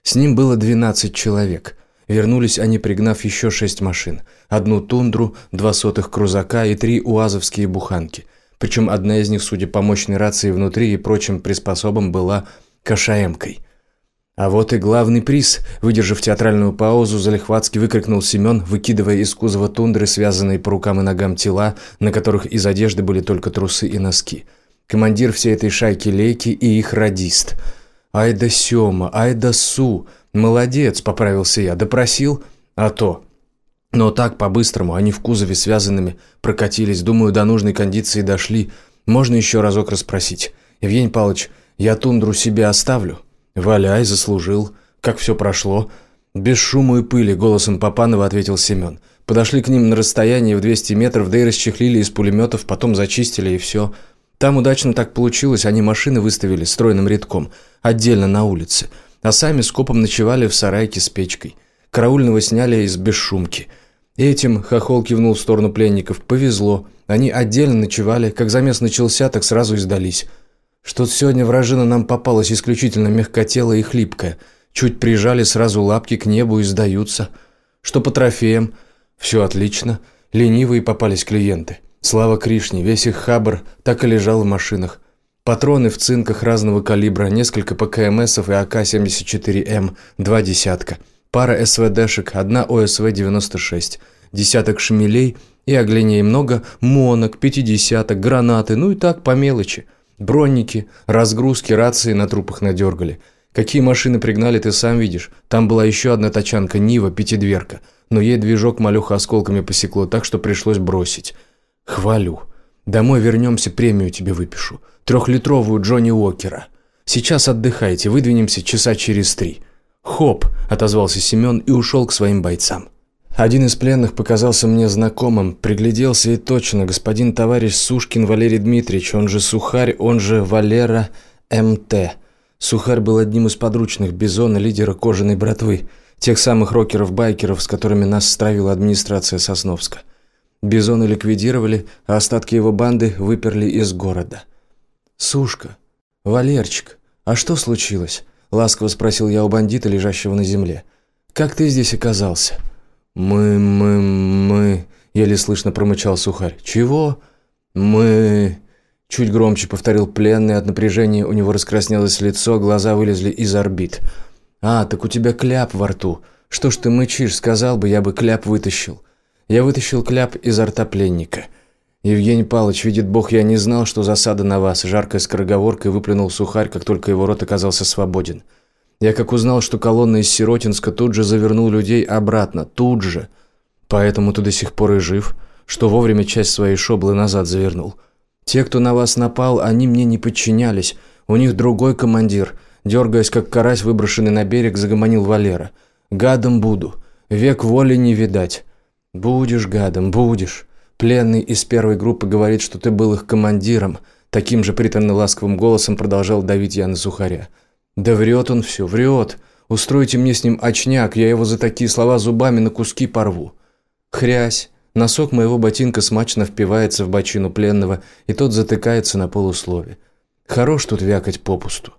С ним было 12 человек. Вернулись они, пригнав еще шесть машин. Одну «Тундру», два сотых «Крузака» и три «УАЗовские буханки». Причем одна из них, судя по мощной рации внутри и прочим приспособам, была «КШМ-кой». А вот и главный приз. Выдержав театральную паузу, залихватски выкрикнул Семен, выкидывая из кузова тундры связанные по рукам и ногам тела, на которых из одежды были только трусы и носки. Командир всей этой шайки Лейки и их радист. «Ай да Сема, ай да Су! Молодец!» – поправился я. «Допросил?» «А то!» Но так, по-быстрому, они в кузове связанными прокатились. Думаю, до нужной кондиции дошли. Можно еще разок расспросить. Евгений Павлович, я тундру себе оставлю?» «Валяй, заслужил. Как все прошло?» «Без шума и пыли», — голосом Папанова ответил Семен. «Подошли к ним на расстояние в 200 метров, да и расчехлили из пулеметов, потом зачистили и все. Там удачно так получилось, они машины выставили стройным рядком, отдельно на улице, а сами скопом ночевали в сарайке с печкой. Караульного сняли из бесшумки. Этим, хохол кивнул в сторону пленников, повезло. Они отдельно ночевали, как замес начался, так сразу и сдались.
Что-то сегодня вражина нам попалась исключительно мягкотелая и хлипкая. Чуть прижали сразу лапки к небу и сдаются. Что по трофеям? Все отлично. Ленивые попались клиенты. Слава Кришне, весь их хабр так и лежал в машинах. Патроны в цинках разного калибра, несколько ПКМСов и АК-74М, два десятка. Пара СВДшек, одна ОСВ-96, десяток шмелей и огляней много, монок, пятидесяток, гранаты, ну и так по мелочи. Бронники, разгрузки, рации на трупах надергали. Какие машины пригнали, ты сам видишь. Там была еще одна тачанка Нива, пятидверка. Но ей движок малюха осколками посекло, так что пришлось бросить. Хвалю. Домой вернемся, премию тебе выпишу. Трехлитровую Джонни Уокера. Сейчас отдыхайте, выдвинемся часа через три. Хоп, отозвался Семен и ушел к своим бойцам. Один из пленных показался мне знакомым, пригляделся и точно, господин товарищ Сушкин Валерий Дмитриевич, он же Сухарь, он же Валера МТ. Сухарь был одним из подручных Бизона, лидера кожаной братвы, тех самых рокеров-байкеров, с которыми нас стравила администрация Сосновска. Бизона ликвидировали, а остатки его банды выперли из города. «Сушка, Валерчик, а что случилось?» – ласково спросил я у бандита, лежащего на земле. «Как ты здесь оказался?» «Мы, мы, мы...» — еле слышно промычал сухарь. «Чего?» «Мы...» Чуть громче повторил пленный, от напряжения у него раскраснелось лицо, глаза вылезли из орбит. «А, так у тебя кляп во рту. Что ж ты мычишь, сказал бы, я бы кляп вытащил». Я вытащил кляп изо рта пленника. «Евгений Павлович, видит Бог, я не знал, что засада на вас», жаркой скороговоркой выплюнул сухарь, как только его рот оказался свободен. Я как узнал, что колонна из Сиротинска тут же завернул людей обратно, тут же. Поэтому ты до сих пор и жив, что вовремя часть своей шоблы назад завернул. Те, кто на вас напал, они мне не подчинялись. У них другой командир. Дергаясь, как карась, выброшенный на берег, загомонил Валера. Гадом буду. Век воли не видать. Будешь гадом, будешь. Пленный из первой группы говорит, что ты был их командиром. Таким же приторно-ласковым голосом продолжал давить я на сухаря. Да врет он все, врет. Устройте мне с ним очняк, я его за такие слова зубами на куски порву. Хрясь. Носок моего ботинка смачно впивается в бочину пленного, и тот затыкается на полуслове. Хорош тут вякать попусту.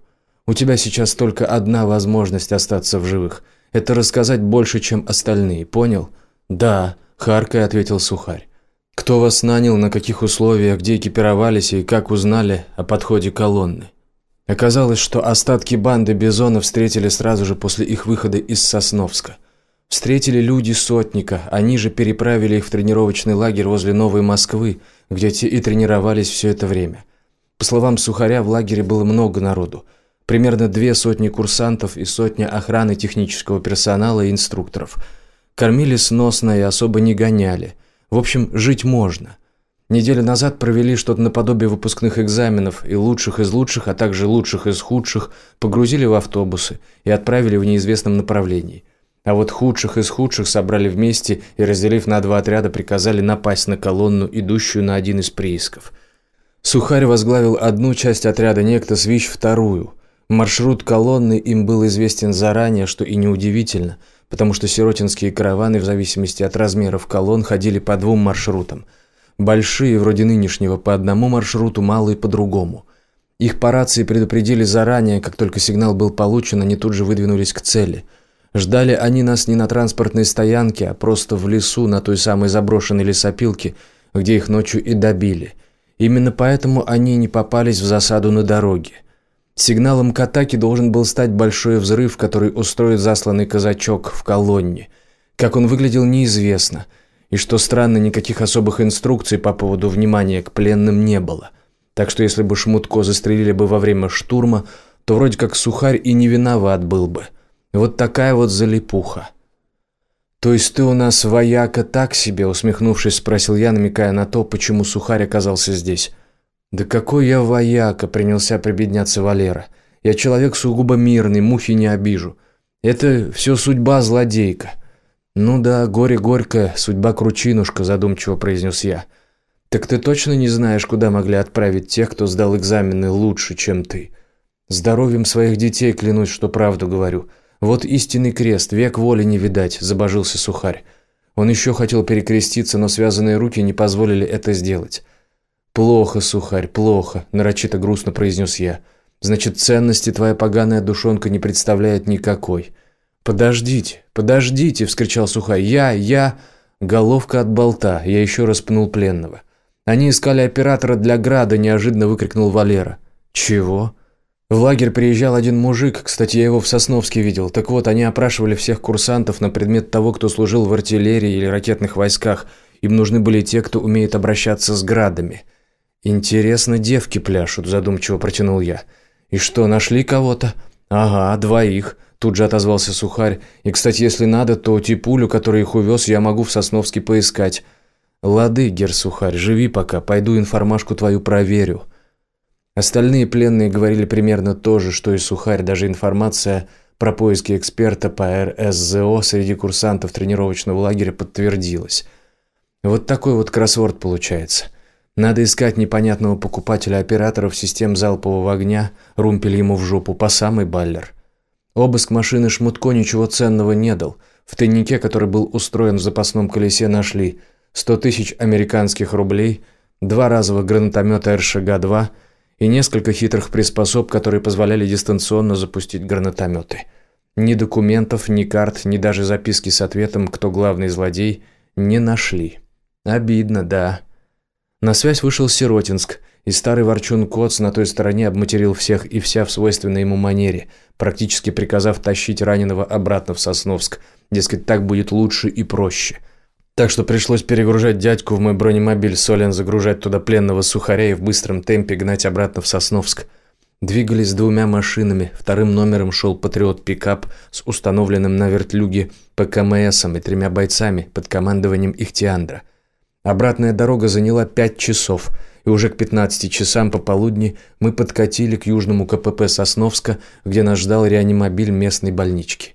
У тебя сейчас только одна возможность остаться в живых. Это рассказать больше, чем остальные, понял? Да, харкая ответил Сухарь. Кто вас нанял, на каких условиях, где экипировались и как узнали о подходе колонны? Оказалось, что остатки банды Бизона встретили сразу же после их выхода из Сосновска. Встретили люди Сотника, они же переправили их в тренировочный лагерь возле Новой Москвы, где те и тренировались все это время. По словам Сухаря, в лагере было много народу. Примерно две сотни курсантов и сотня охраны технического персонала и инструкторов. Кормили сносно и особо не гоняли. В общем, жить можно. Неделю назад провели что-то наподобие выпускных экзаменов, и лучших из лучших, а также лучших из худших погрузили в автобусы и отправили в неизвестном направлении. А вот худших из худших собрали вместе и, разделив на два отряда, приказали напасть на колонну, идущую на один из приисков. Сухарь возглавил одну часть отряда, некто Свищ вторую. Маршрут колонны им был известен заранее, что и неудивительно, потому что сиротинские караваны в зависимости от размеров колонн ходили по двум маршрутам – Большие, вроде нынешнего, по одному маршруту, малые по другому. Их по рации предупредили заранее, как только сигнал был получен, они тут же выдвинулись к цели. Ждали они нас не на транспортной стоянке, а просто в лесу на той самой заброшенной лесопилке, где их ночью и добили. Именно поэтому они не попались в засаду на дороге. Сигналом к атаке должен был стать большой взрыв, который устроит засланный казачок в колонне. Как он выглядел, неизвестно – и что странно, никаких особых инструкций по поводу внимания к пленным не было. Так что если бы Шмутко застрелили бы во время штурма, то вроде как Сухарь и не виноват был бы. Вот такая вот залипуха. «То есть ты у нас вояка так себе?» – усмехнувшись, спросил я, намекая на то, почему Сухарь оказался здесь. «Да какой я вояка!» – принялся прибедняться Валера. «Я человек сугубо мирный, мухи не обижу. Это все судьба злодейка. «Ну да, горе горькое, судьба кручинушка», – задумчиво произнес я. «Так ты точно не знаешь, куда могли отправить тех, кто сдал экзамены лучше, чем ты? Здоровьем своих детей клянусь, что правду говорю. Вот истинный крест, век воли не видать», – забожился сухарь. Он еще хотел перекреститься, но связанные руки не позволили это сделать. «Плохо, сухарь, плохо», – нарочито грустно произнес я. «Значит, ценности твоя поганая душонка не представляет никакой». «Подождите, подождите!» – вскричал сухарь. «Я, я...» Головка от болта. Я еще раз пнул пленного. «Они искали оператора для града», – неожиданно выкрикнул Валера. «Чего?» В лагерь приезжал один мужик, кстати, я его в Сосновске видел. Так вот, они опрашивали всех курсантов на предмет того, кто служил в артиллерии или ракетных войсках. Им нужны были те, кто умеет обращаться с градами. «Интересно, девки пляшут», – задумчиво протянул я. «И что, нашли кого-то?» «Ага, двоих», – тут же отозвался Сухарь. «И, кстати, если надо, то Типулю, который их увез, я могу в Сосновске поискать». «Лады, Герсухарь, живи пока, пойду информашку твою проверю». Остальные пленные говорили примерно то же, что и Сухарь, даже информация про поиски эксперта по РСЗО среди курсантов тренировочного лагеря подтвердилась. Вот такой вот кроссворд получается – надо искать непонятного покупателя операторов систем залпового огня, румпель ему в жопу, по самый баллер. Обыск машины Шмутко ничего ценного не дал. В тайнике, который был устроен в запасном колесе, нашли 100 тысяч американских рублей, два разовых гранатомета РШГ-2 и несколько хитрых приспособ, которые позволяли дистанционно запустить гранатометы. Ни документов, ни карт, ни даже записки с ответом, кто главный злодей, не нашли. Обидно, да. На связь вышел Сиротинск, и старый ворчун Коц на той стороне обматерил всех и вся в свойственной ему манере, практически приказав тащить раненого обратно в Сосновск. Дескать, так будет лучше и проще. Так что пришлось перегружать дядьку в мой бронемобиль Солен, загружать туда пленного сухаря и в быстром темпе гнать обратно в Сосновск. Двигались двумя машинами. Вторым номером шел патриот-пикап с установленным на вертлюге ПКМСом и тремя бойцами под командованием Ихтиандра. Обратная дорога заняла пять часов, и уже к 15 часам пополудни мы подкатили к южному КПП Сосновска, где нас ждал реанимобиль местной больнички.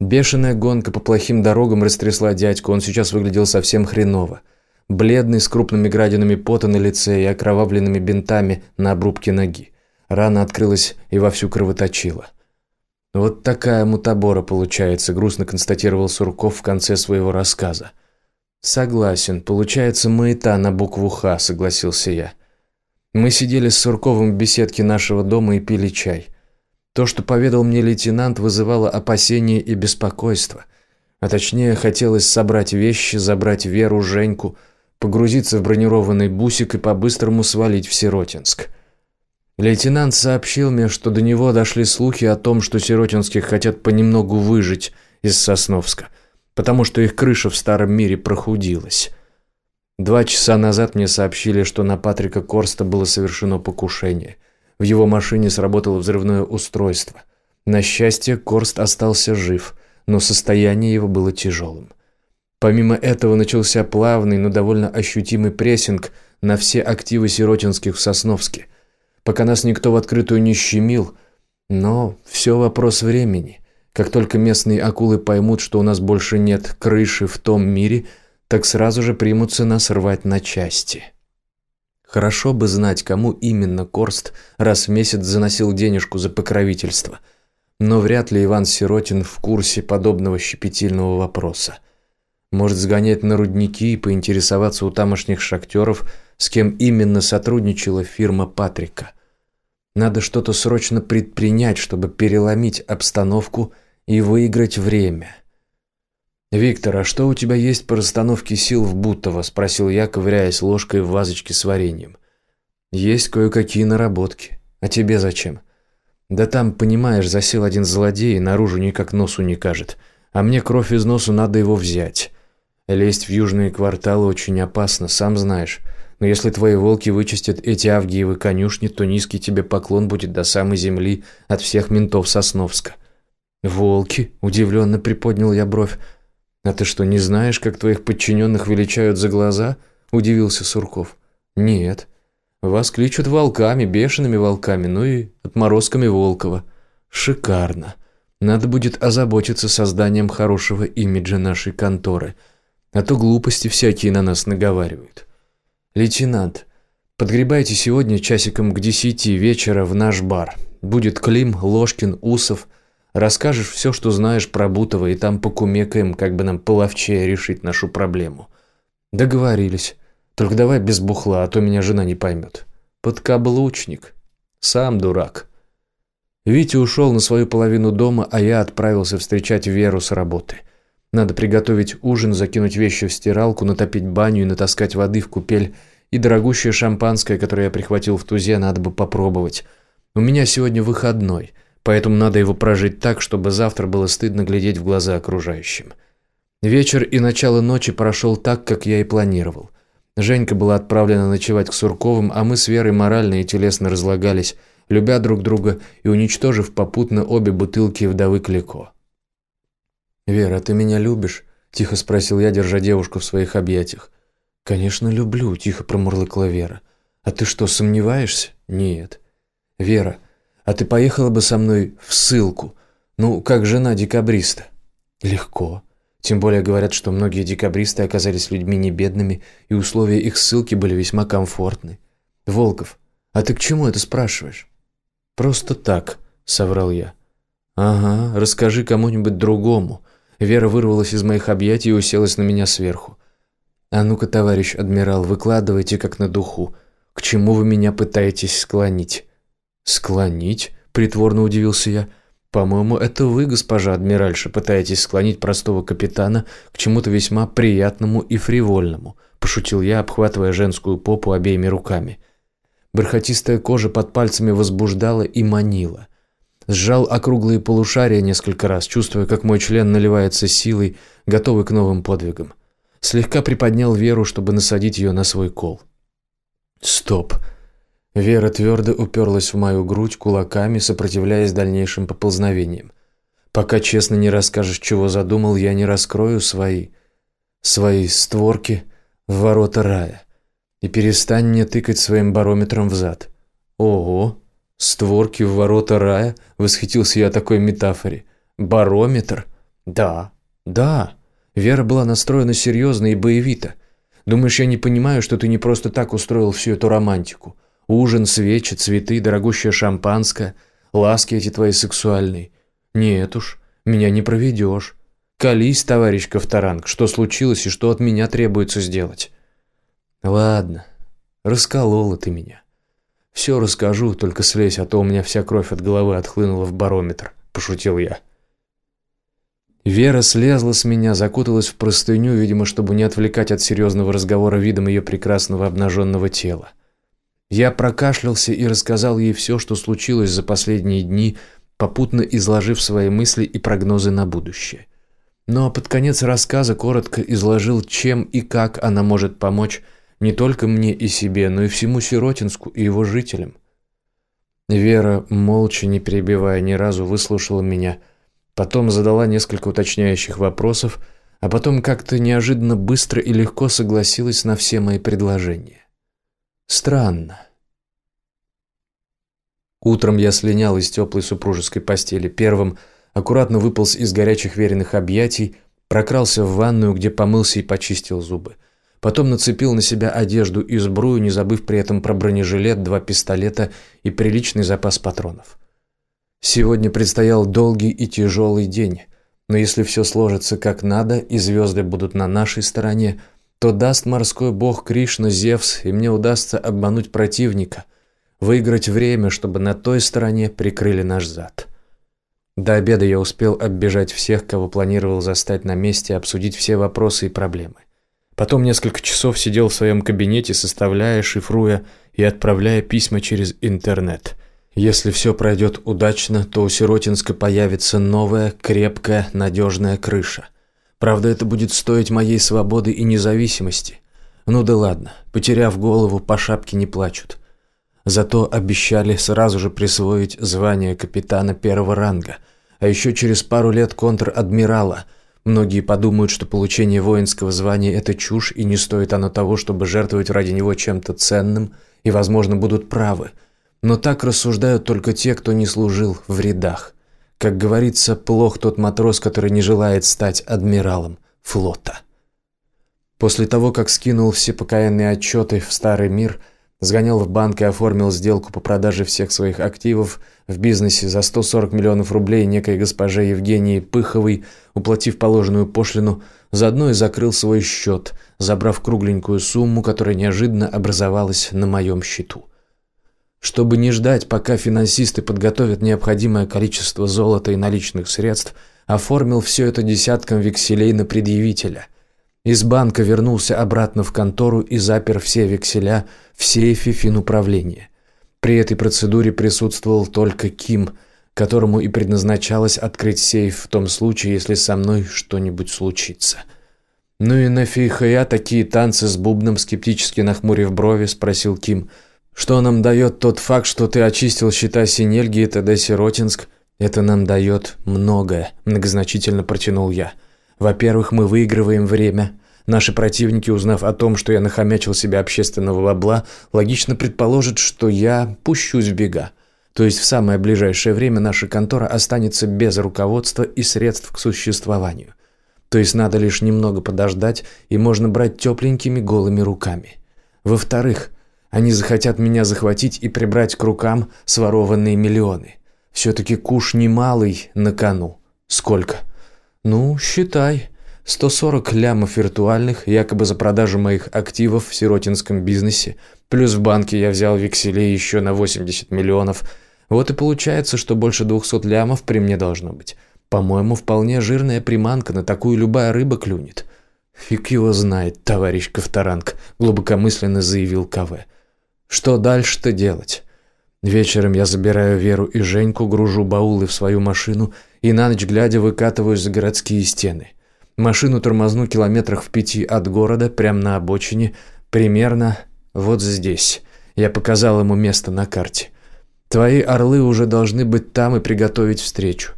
Бешеная гонка по плохим дорогам растрясла дядьку, он сейчас выглядел совсем хреново. Бледный, с крупными градинами пота на лице и окровавленными бинтами на обрубке ноги. Рана открылась и вовсю кровоточила. «Вот такая мутабора получается», – грустно констатировал Сурков в конце своего рассказа. «Согласен. Получается маята на букву «Х», — согласился я. Мы сидели с Сурковым в беседке нашего дома и пили чай. То, что поведал мне лейтенант, вызывало опасение и беспокойство. А точнее, хотелось собрать вещи, забрать Веру, Женьку, погрузиться в бронированный бусик и по-быстрому свалить в Сиротинск. Лейтенант сообщил мне, что до него дошли слухи о том, что сиротинских хотят понемногу выжить из Сосновска – потому что их крыша в старом мире прохудилась. Два часа назад мне сообщили, что на Патрика Корста было совершено покушение. В его машине сработало взрывное устройство. На счастье, Корст остался жив, но состояние его было тяжелым. Помимо этого начался плавный, но довольно ощутимый прессинг на все активы сиротинских в Сосновске. Пока нас никто в открытую не щемил, но все вопрос времени – как только местные акулы поймут, что у нас больше нет крыши в том мире, так сразу же примутся нас рвать на части. Хорошо бы знать, кому именно Корст раз в месяц заносил денежку за покровительство. Но вряд ли Иван Сиротин в курсе подобного щепетильного вопроса. Может сгонять на рудники и поинтересоваться у тамошних шахтеров, с кем именно сотрудничала фирма Патрика. Надо что-то срочно предпринять, чтобы переломить обстановку – и выиграть время. «Виктор, а что у тебя есть по расстановке сил в Бутово?» – спросил я, ковыряясь ложкой в вазочке с вареньем. «Есть кое-какие наработки. А тебе зачем?» «Да там, понимаешь, засел один злодей и наружу никак носу не кажет. А мне кровь из носу надо его взять. Лезть в южные кварталы очень опасно, сам знаешь. Но если твои волки вычистят эти Авгиевы конюшни, то низкий тебе поклон будет до самой земли от всех ментов Сосновска». «Волки?» – удивленно приподнял я бровь. «А ты что, не знаешь, как твоих подчиненных величают за глаза?» – удивился Сурков. «Нет. Вас кличут волками, бешеными волками, ну и отморозками Волкова. Шикарно. Надо будет озаботиться созданием хорошего имиджа нашей конторы. А то глупости всякие на нас наговаривают. Лейтенант, подгребайте сегодня часиком к десяти вечера в наш бар. Будет Клим, Ложкин, Усов – Расскажешь все, что знаешь про Бутова, и там покумекаем, как бы нам половчее решить нашу проблему». «Договорились.
Только давай без бухла, а то меня жена не поймет. Подкаблучник. Сам дурак. Витя ушел на свою половину дома, а я отправился встречать Веру с работы. Надо приготовить ужин, закинуть вещи в стиралку, натопить баню и натаскать воды в купель. И дорогущее шампанское, которое я прихватил в тузе, надо бы попробовать. У меня сегодня выходной, поэтому надо его прожить так, чтобы завтра было стыдно глядеть в глаза окружающим. Вечер и начало ночи прошел так, как я и планировал. Женька была отправлена ночевать к Сурковым, а мы с Верой морально и телесно разлагались, любя друг друга и уничтожив попутно обе бутылки вдовы Клико. «Вера, ты меня любишь?» – тихо спросил я, держа девушку в своих объятиях. «Конечно, люблю», – тихо промурлыкала Вера. «А ты что, сомневаешься?» «Нет». «Вера, а ты поехала бы со мной в ссылку? Ну, как жена декабриста?» «Легко. Тем более говорят, что многие декабристы оказались людьми небедными, и условия их ссылки были весьма комфортны. Волков, а ты к чему это спрашиваешь? Просто так, соврал я. Ага, расскажи кому-нибудь другому. Вера вырвалась из моих объятий и уселась на меня сверху. А ну-ка, товарищ адмирал, выкладывайте как на духу. К чему вы меня пытаетесь склонить? Склонить? Притворно удивился я. По-моему, это вы, госпожа адмиральша, пытаетесь склонить простого капитана к чему-то весьма приятному и фривольному, пошутил я, обхватывая женскую попу обеими руками. Бархатистая кожа под пальцами возбуждала и манила. Сжал округлые полушария несколько раз, чувствуя, как мой член наливается силой, готовый к новым подвигам. Слегка приподнял Веру, чтобы насадить ее на свой кол. Стоп. Вера твердо уперлась в мою грудь кулаками, сопротивляясь дальнейшим поползновениям. Пока честно не расскажешь, чего задумал, я не раскрою свои свои створки в ворота рая. И перестань мне тыкать своим барометром в зад. Ого, створки в ворота рая, восхитился я такой метафоре. Барометр? Да. Да. Вера была настроена серьезно и боевито. Думаешь, я не понимаю, что ты не просто так устроил всю эту романтику? Ужин, свечи, цветы, дорогущее шампанское, ласки эти твои сексуальные. Нет уж, меня не проведешь. Колись, товарищ Ковторанг, что случилось и что от меня требуется сделать. Ладно, расколола ты меня. Все расскажу, только слезь, а то у меня вся кровь от головы отхлынула в барометр, пошутил я. Вера слезла с меня, закуталась в простыню, видимо, чтобы не отвлекать от серьезного разговора видом ее прекрасного обнаженного тела. Я прокашлялся и рассказал ей все, что случилось за последние дни, попутно изложив свои мысли и прогнозы на будущее. Ну а под конец рассказа коротко изложил, чем и как она может помочь не только мне и себе, но и всему Сиротинску и его жителям. Вера, молча, не перебивая ни разу, выслушала меня, потом задала несколько уточняющих вопросов, а потом как-то неожиданно быстро и легко согласилась на все мои предложения. Странно. Утром я слинял из теплой супружеской постели. Первым аккуратно выполз из горячих веренных объятий, прокрался в ванную, где помылся и почистил зубы. Потом нацепил на себя одежду и сбрую, не забыв при этом про бронежилет, два пистолета и приличный запас патронов. Сегодня предстоял долгий и тяжелый день, но если все сложится как надо и звезды будут на нашей стороне, то даст морской бог Кришна Зевс, и мне удастся обмануть противника, выиграть время, чтобы на той стороне прикрыли наш зад. До обеда я успел оббежать всех, кого планировал застать на месте, обсудить все вопросы и проблемы. Потом несколько часов сидел в своем кабинете, составляя, шифруя и отправляя письма через интернет. Если все пройдет удачно, то у Сиротинска появится новая, крепкая, надежная крыша – Правда, это будет стоить моей свободы и независимости. Ну да ладно, потеряв голову, по шапке не плачут. Зато обещали сразу же присвоить звание капитана первого ранга, а еще через пару лет контр-адмирала. Многие подумают, что получение воинского звания это чушь и не стоит оно того, чтобы жертвовать ради него чем-то ценным, и, возможно, будут правы. Но так рассуждают только те, кто не служил в рядах. Как говорится, плох тот матрос, который не желает стать адмиралом флота. После того, как скинул все покаянные отчеты в старый мир,
Сгонял в банк и оформил сделку по продаже всех своих активов в бизнесе за 140 миллионов рублей некой госпоже Евгении Пыховой, уплатив положенную пошлину, заодно и закрыл свой счет, забрав кругленькую сумму, которая неожиданно образовалась на моем счету. Чтобы не ждать, пока финансисты подготовят необходимое количество золота и наличных средств, оформил все это десятком векселей на предъявителя – из банка вернулся обратно в контору и запер все векселя в сейфе финуправления. При этой процедуре присутствовал только Ким, которому и предназначалось открыть сейф в том случае, если со мной что-нибудь случится. «Ну и нафига я такие танцы с бубном?» – скептически нахмурив брови, спросил Ким. «Что нам дает тот факт, что ты очистил счета Синельги и ТД Сиротинск?» «Это нам дает многое», – многозначительно протянул я. «Во-первых, мы выигрываем время. Наши противники, узнав о том, что я нахомячил себя общественного бабла, логично предположат, что я пущусь в бега. То есть в самое ближайшее время наша контора останется без руководства и средств к существованию. То есть надо лишь немного подождать, и можно брать тепленькими голыми руками. Во-вторых, они захотят меня захватить и прибрать к рукам сворованные миллионы. Все-таки куш немалый на кону. Сколько? Ну, считай. 140 лямов виртуальных, якобы за продажу моих активов в сиротинском бизнесе, плюс в банке я взял векселей еще на 80 миллионов. Вот и получается, что больше 200 лямов при мне должно быть. По-моему, вполне жирная приманка, на такую любая рыба клюнет. Фиг его знает, товарищ Ковторанг, глубокомысленно заявил КВ. Что дальше-то делать? Вечером я забираю Веру и Женьку, гружу баулы в свою машину и на ночь глядя выкатываюсь за городские стены. Машину тормозну километрах в пяти от города, прямо на обочине, примерно вот здесь. Я показал ему место на карте. Твои орлы уже должны быть там и приготовить встречу.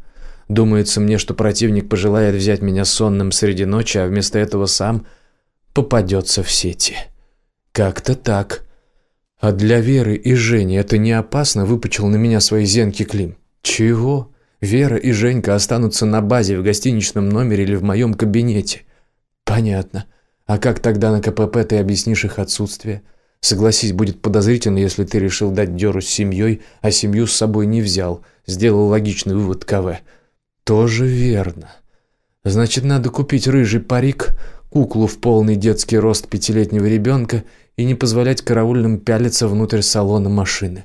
Думается мне, что противник пожелает взять меня сонным среди ночи, а вместо этого сам попадется в сети. Как-то так. А для Веры и Жени это не опасно, выпучил на меня свои зенки Клим. Чего? Вера и Женька останутся на базе в гостиничном номере или в моем кабинете. Понятно. А как тогда на КПП ты объяснишь их отсутствие? Согласись, будет подозрительно, если ты решил дать дёру с семьей, а семью с собой не взял. Сделал логичный вывод КВ. Тоже верно. Значит, надо купить рыжий парик, куклу в полный детский рост пятилетнего ребенка и не позволять караульным пялиться внутрь салона машины.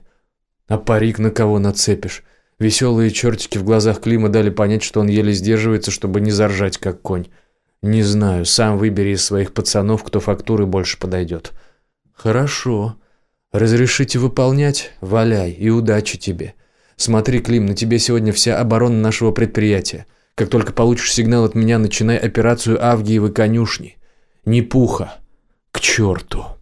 А парик на кого нацепишь? Веселые чертики в глазах Клима дали понять, что он еле сдерживается, чтобы не заржать, как конь. «Не знаю, сам выбери из своих пацанов, кто фактуры больше подойдет». «Хорошо. Разрешите выполнять? Валяй, и удачи тебе. Смотри, Клим, на тебе сегодня вся оборона нашего предприятия. Как только получишь сигнал от меня, начинай операцию Авгиевы конюшни. Не пуха. К черту!»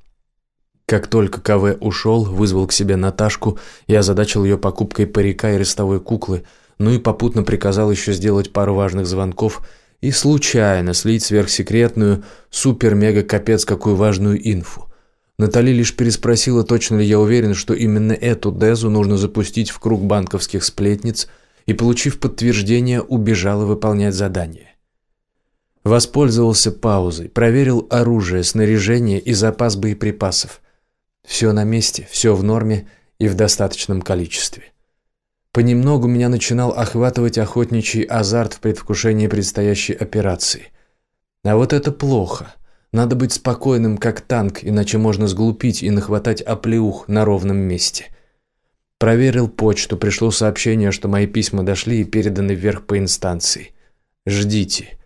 Как только КВ ушел, вызвал к себе Наташку и озадачил ее покупкой парика и ростовой куклы, ну и попутно приказал еще сделать пару важных звонков и случайно слить сверхсекретную, супер-мега-капец какую важную инфу. Натали лишь переспросила, точно ли я уверен, что именно эту Дезу нужно запустить в круг банковских сплетниц, и, получив подтверждение, убежала выполнять задание. Воспользовался паузой, проверил оружие, снаряжение и запас боеприпасов. Все на месте, все в норме и в достаточном количестве. Понемногу меня начинал охватывать охотничий азарт в предвкушении предстоящей операции. А вот это плохо. Надо быть спокойным, как танк, иначе можно сглупить и нахватать оплеух на ровном месте. Проверил почту, пришло сообщение, что мои письма дошли и переданы вверх по инстанции. Ждите.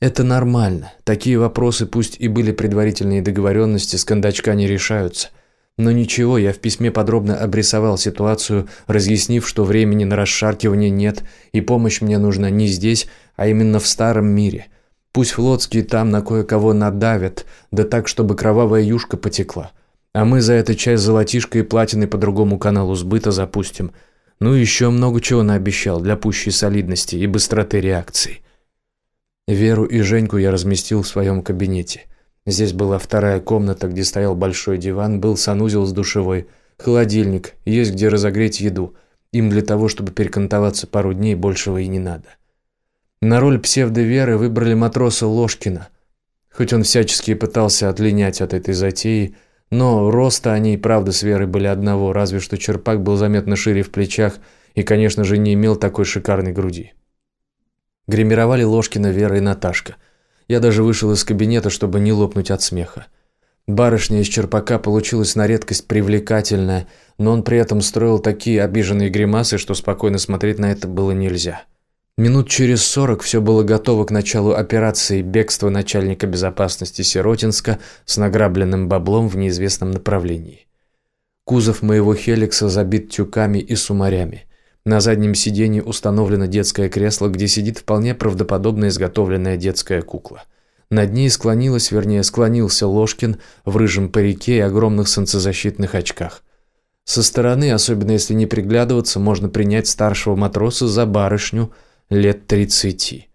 Это нормально. Такие вопросы, пусть и были предварительные договоренности, с кондачка не решаются – но ничего, я в письме подробно обрисовал ситуацию, разъяснив, что времени на расшаркивание нет, и помощь мне нужна не здесь, а именно в старом мире. Пусть флотские там на кое-кого надавят, да так, чтобы кровавая юшка потекла. А мы за это часть золотишка и платины по другому каналу сбыта запустим. Ну и еще много чего наобещал для пущей солидности и быстроты реакции. Веру и Женьку я разместил в своем кабинете. Здесь была вторая комната, где стоял большой диван, был санузел с душевой, холодильник, есть где разогреть еду. Им для того, чтобы перекантоваться пару дней, большего и не надо. На роль псевдоверы выбрали матроса Ложкина. Хоть он всячески пытался отлинять от этой затеи,
Но роста они и правда с Верой были одного, разве что Черпак был заметно шире в плечах и, конечно же, не имел такой шикарной груди. Гримировали Ложкина Вера и Наташка. Я даже вышел из кабинета, чтобы не лопнуть от смеха. Барышня из Черпака получилась на редкость привлекательная, но он при этом строил такие обиженные гримасы, что спокойно смотреть на это было нельзя. Минут через сорок все было готово к началу операции бегства начальника безопасности Сиротинска с награбленным баблом в неизвестном направлении. Кузов моего Хеликса забит тюками и сумарями. На заднем сиденье установлено детское кресло, где сидит вполне правдоподобно изготовленная детская кукла. Над ней склонилась, вернее, склонился Ложкин в рыжем парике и огромных солнцезащитных очках. Со стороны, особенно если не приглядываться, можно принять старшего матроса за барышню – лет тридцати.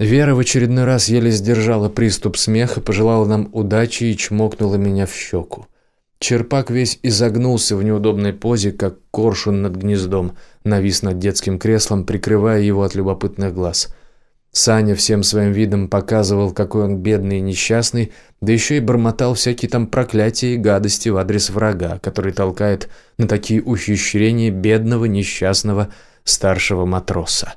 Вера в очередной раз еле сдержала приступ смеха, пожелала нам удачи и чмокнула меня в щеку. Черпак весь изогнулся в неудобной позе, как коршун над гнездом, навис над детским креслом, прикрывая его от любопытных глаз. Саня всем своим видом показывал, какой он бедный и несчастный, да еще и бормотал всякие там проклятия и гадости в адрес врага, который толкает на такие ухищрения бедного, несчастного, старшего матроса.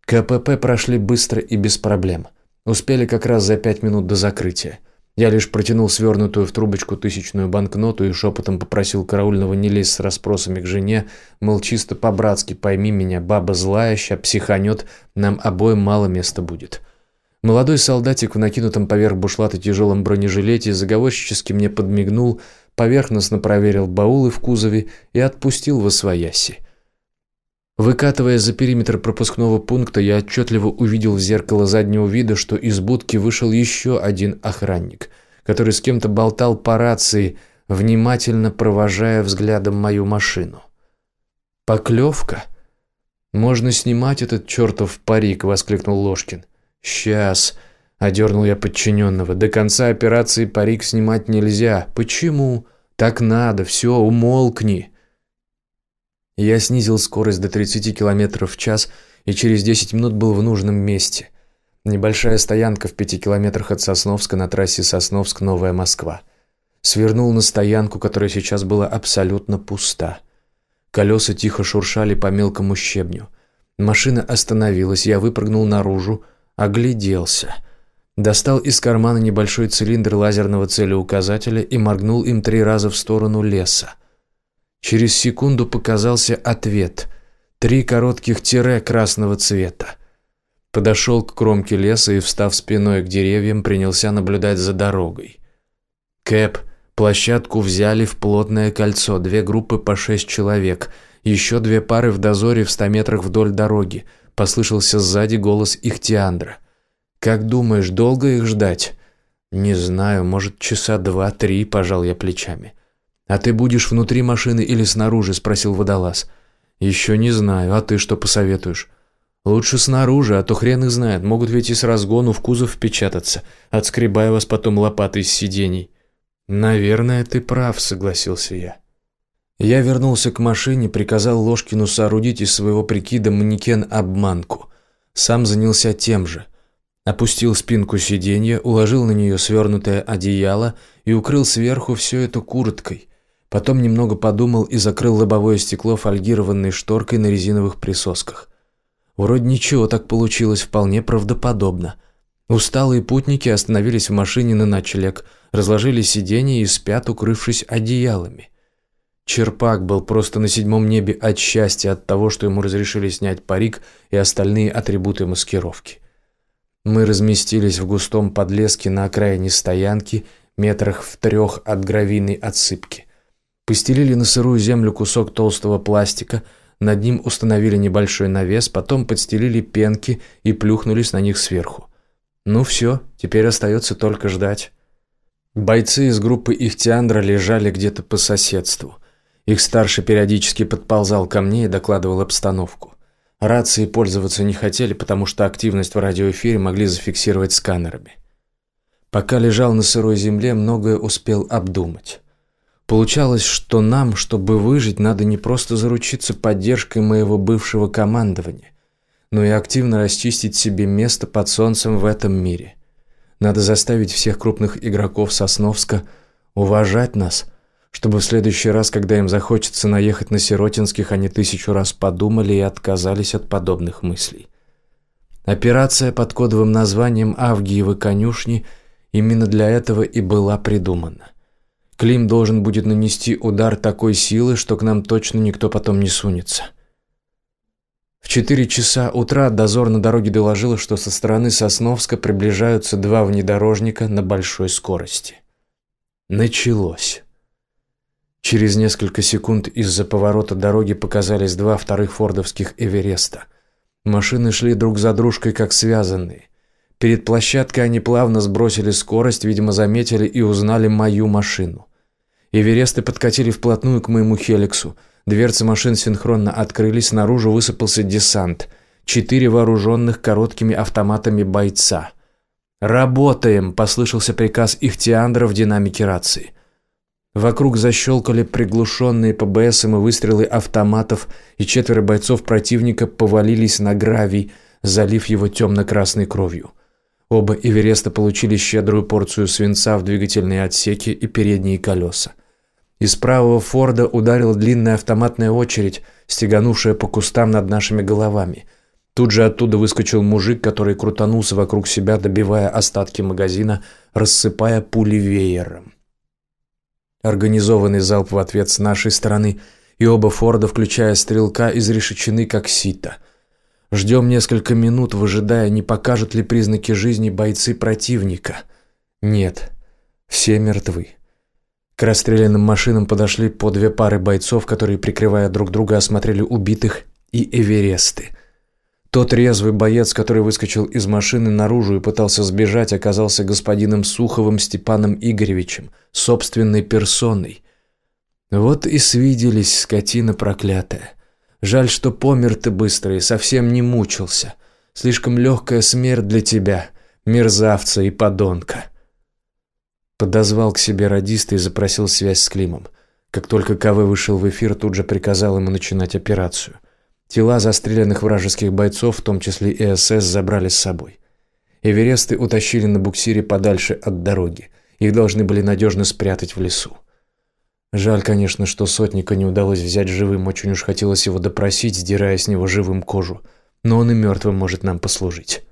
КПП прошли быстро и без проблем. Успели как раз за пять минут до закрытия. Я лишь протянул свернутую в трубочку тысячную банкноту и шепотом попросил караульного не лезть с расспросами к жене, мол, чисто по-братски пойми меня, баба злая, ща психанет, нам обоим мало места будет. Молодой солдатик в накинутом поверх бушлата тяжелом бронежилете заговорщически мне подмигнул, поверхностно проверил баулы в кузове и отпустил во свояси. Выкатывая за периметр пропускного пункта, я отчетливо увидел в зеркало заднего вида, что из будки вышел еще один охранник, который с кем-то болтал по рации, внимательно провожая взглядом мою машину. Поклевка? Можно снимать этот чертов парик, воскликнул Ложкин. Сейчас, одернул я подчиненного. До конца операции парик снимать нельзя. Почему? Так надо. Все, умолкни. Я снизил скорость до 30 км в час и через 10 минут был в нужном месте. Небольшая стоянка в пяти километрах от Сосновска на трассе Сосновск-Новая Москва. Свернул на стоянку, которая сейчас была абсолютно пуста. Колеса тихо шуршали по мелкому щебню. Машина остановилась, я выпрыгнул наружу, огляделся. Достал из кармана небольшой цилиндр лазерного целеуказателя и моргнул им три раза в сторону леса. Через секунду показался ответ. Три коротких тире красного цвета. Подошел к кромке леса и, встав спиной к деревьям, принялся наблюдать за дорогой. Кэп, площадку взяли в плотное кольцо, две группы по шесть человек, еще две пары в дозоре в ста метрах вдоль дороги. Послышался сзади голос Ихтиандра. «Как думаешь, долго их ждать?» «Не знаю, может, часа два-три», – пожал я плечами. «А ты будешь внутри машины или снаружи?» – спросил водолаз. «Еще не знаю. А ты что посоветуешь?» «Лучше снаружи, а то хрен их знает. Могут ведь и с разгону в кузов впечататься, отскребая вас потом лопатой с сидений». «Наверное, ты прав», – согласился я. Я вернулся к машине, приказал Ложкину соорудить из своего прикида манекен-обманку. Сам занялся тем же. Опустил спинку сиденья, уложил на нее свернутое одеяло и укрыл сверху все это курткой – Потом немного подумал и закрыл лобовое стекло фольгированной шторкой на резиновых присосках. Вроде ничего так получилось, вполне правдоподобно. Усталые путники остановились в машине на ночлег, разложили сиденья и спят, укрывшись одеялами. Черпак был просто на седьмом небе от счастья от того, что ему разрешили снять парик и остальные атрибуты маскировки. Мы разместились в густом подлеске на окраине стоянки, метрах в трех от гравийной отсыпки. Постелили на сырую землю кусок толстого пластика, над ним установили небольшой навес, потом подстелили пенки и плюхнулись на них сверху. Ну все, теперь остается только ждать. Бойцы из группы Ихтиандра лежали где-то по соседству. Их старший периодически подползал ко мне и докладывал обстановку. Рации пользоваться не хотели, потому что активность в радиоэфире могли зафиксировать сканерами. Пока лежал на сырой земле, многое успел обдумать. Получалось, что нам, чтобы выжить, надо не просто заручиться поддержкой моего бывшего командования, но и активно расчистить себе место под солнцем в этом мире. Надо заставить всех крупных игроков Сосновска
уважать нас, чтобы в следующий раз, когда им захочется наехать на Сиротинских, они тысячу раз подумали и отказались от подобных мыслей. Операция под кодовым названием «Авгиевы конюшни» именно для этого и была придумана. Клим должен будет нанести удар такой силы, что к нам точно никто потом не сунется. В четыре часа утра дозор на дороге доложил, что со стороны Сосновска приближаются два внедорожника на большой скорости. Началось. Через несколько секунд из-за поворота дороги показались два вторых фордовских Эвереста. Машины шли друг за дружкой, как связанные. Перед площадкой они плавно сбросили скорость, видимо, заметили и узнали мою машину. Эвересты подкатили вплотную к моему Хеликсу. Дверцы машин синхронно открылись, наружу высыпался десант. Четыре вооруженных короткими автоматами бойца. «Работаем!» – послышался приказ Ихтиандра в динамике рации. Вокруг защелкали приглушенные ПБСом и выстрелы автоматов, и четверо бойцов противника повалились на гравий, залив его темно-красной кровью. Оба Эвереста получили щедрую порцию свинца в двигательные отсеки и передние колеса. Из правого Форда ударила длинная автоматная очередь, стеганувшая по кустам над нашими головами. Тут же оттуда выскочил мужик, который крутанулся вокруг себя, добивая остатки магазина, рассыпая пули веером. Организованный залп в ответ с нашей стороны, и оба Форда, включая стрелка, изрешечены как сито. Ждем несколько минут, выжидая, не покажут ли признаки жизни бойцы противника. Нет, все мертвы. К расстрелянным машинам подошли по две пары бойцов, которые, прикрывая друг друга, осмотрели убитых и эвересты – тот резвый боец, который выскочил из машины наружу и пытался сбежать, оказался господином Суховым Степаном Игоревичем, собственной персоной. Вот и свиделись, скотина проклятая. Жаль, что помер ты быстро и совсем не мучился. Слишком легкая смерть для тебя, мерзавца и подонка. Подозвал к себе радиста и запросил связь с Климом. Как только КВ вышел в эфир, тут же приказал ему начинать операцию. Тела застреленных вражеских бойцов, в том числе и СС, забрали с собой. Эвересты утащили на буксире подальше от дороги. Их должны были надежно спрятать в лесу. Жаль, конечно, что сотника не удалось взять живым, очень уж хотелось его допросить, сдирая с него живым кожу. Но он и мертвым может нам послужить.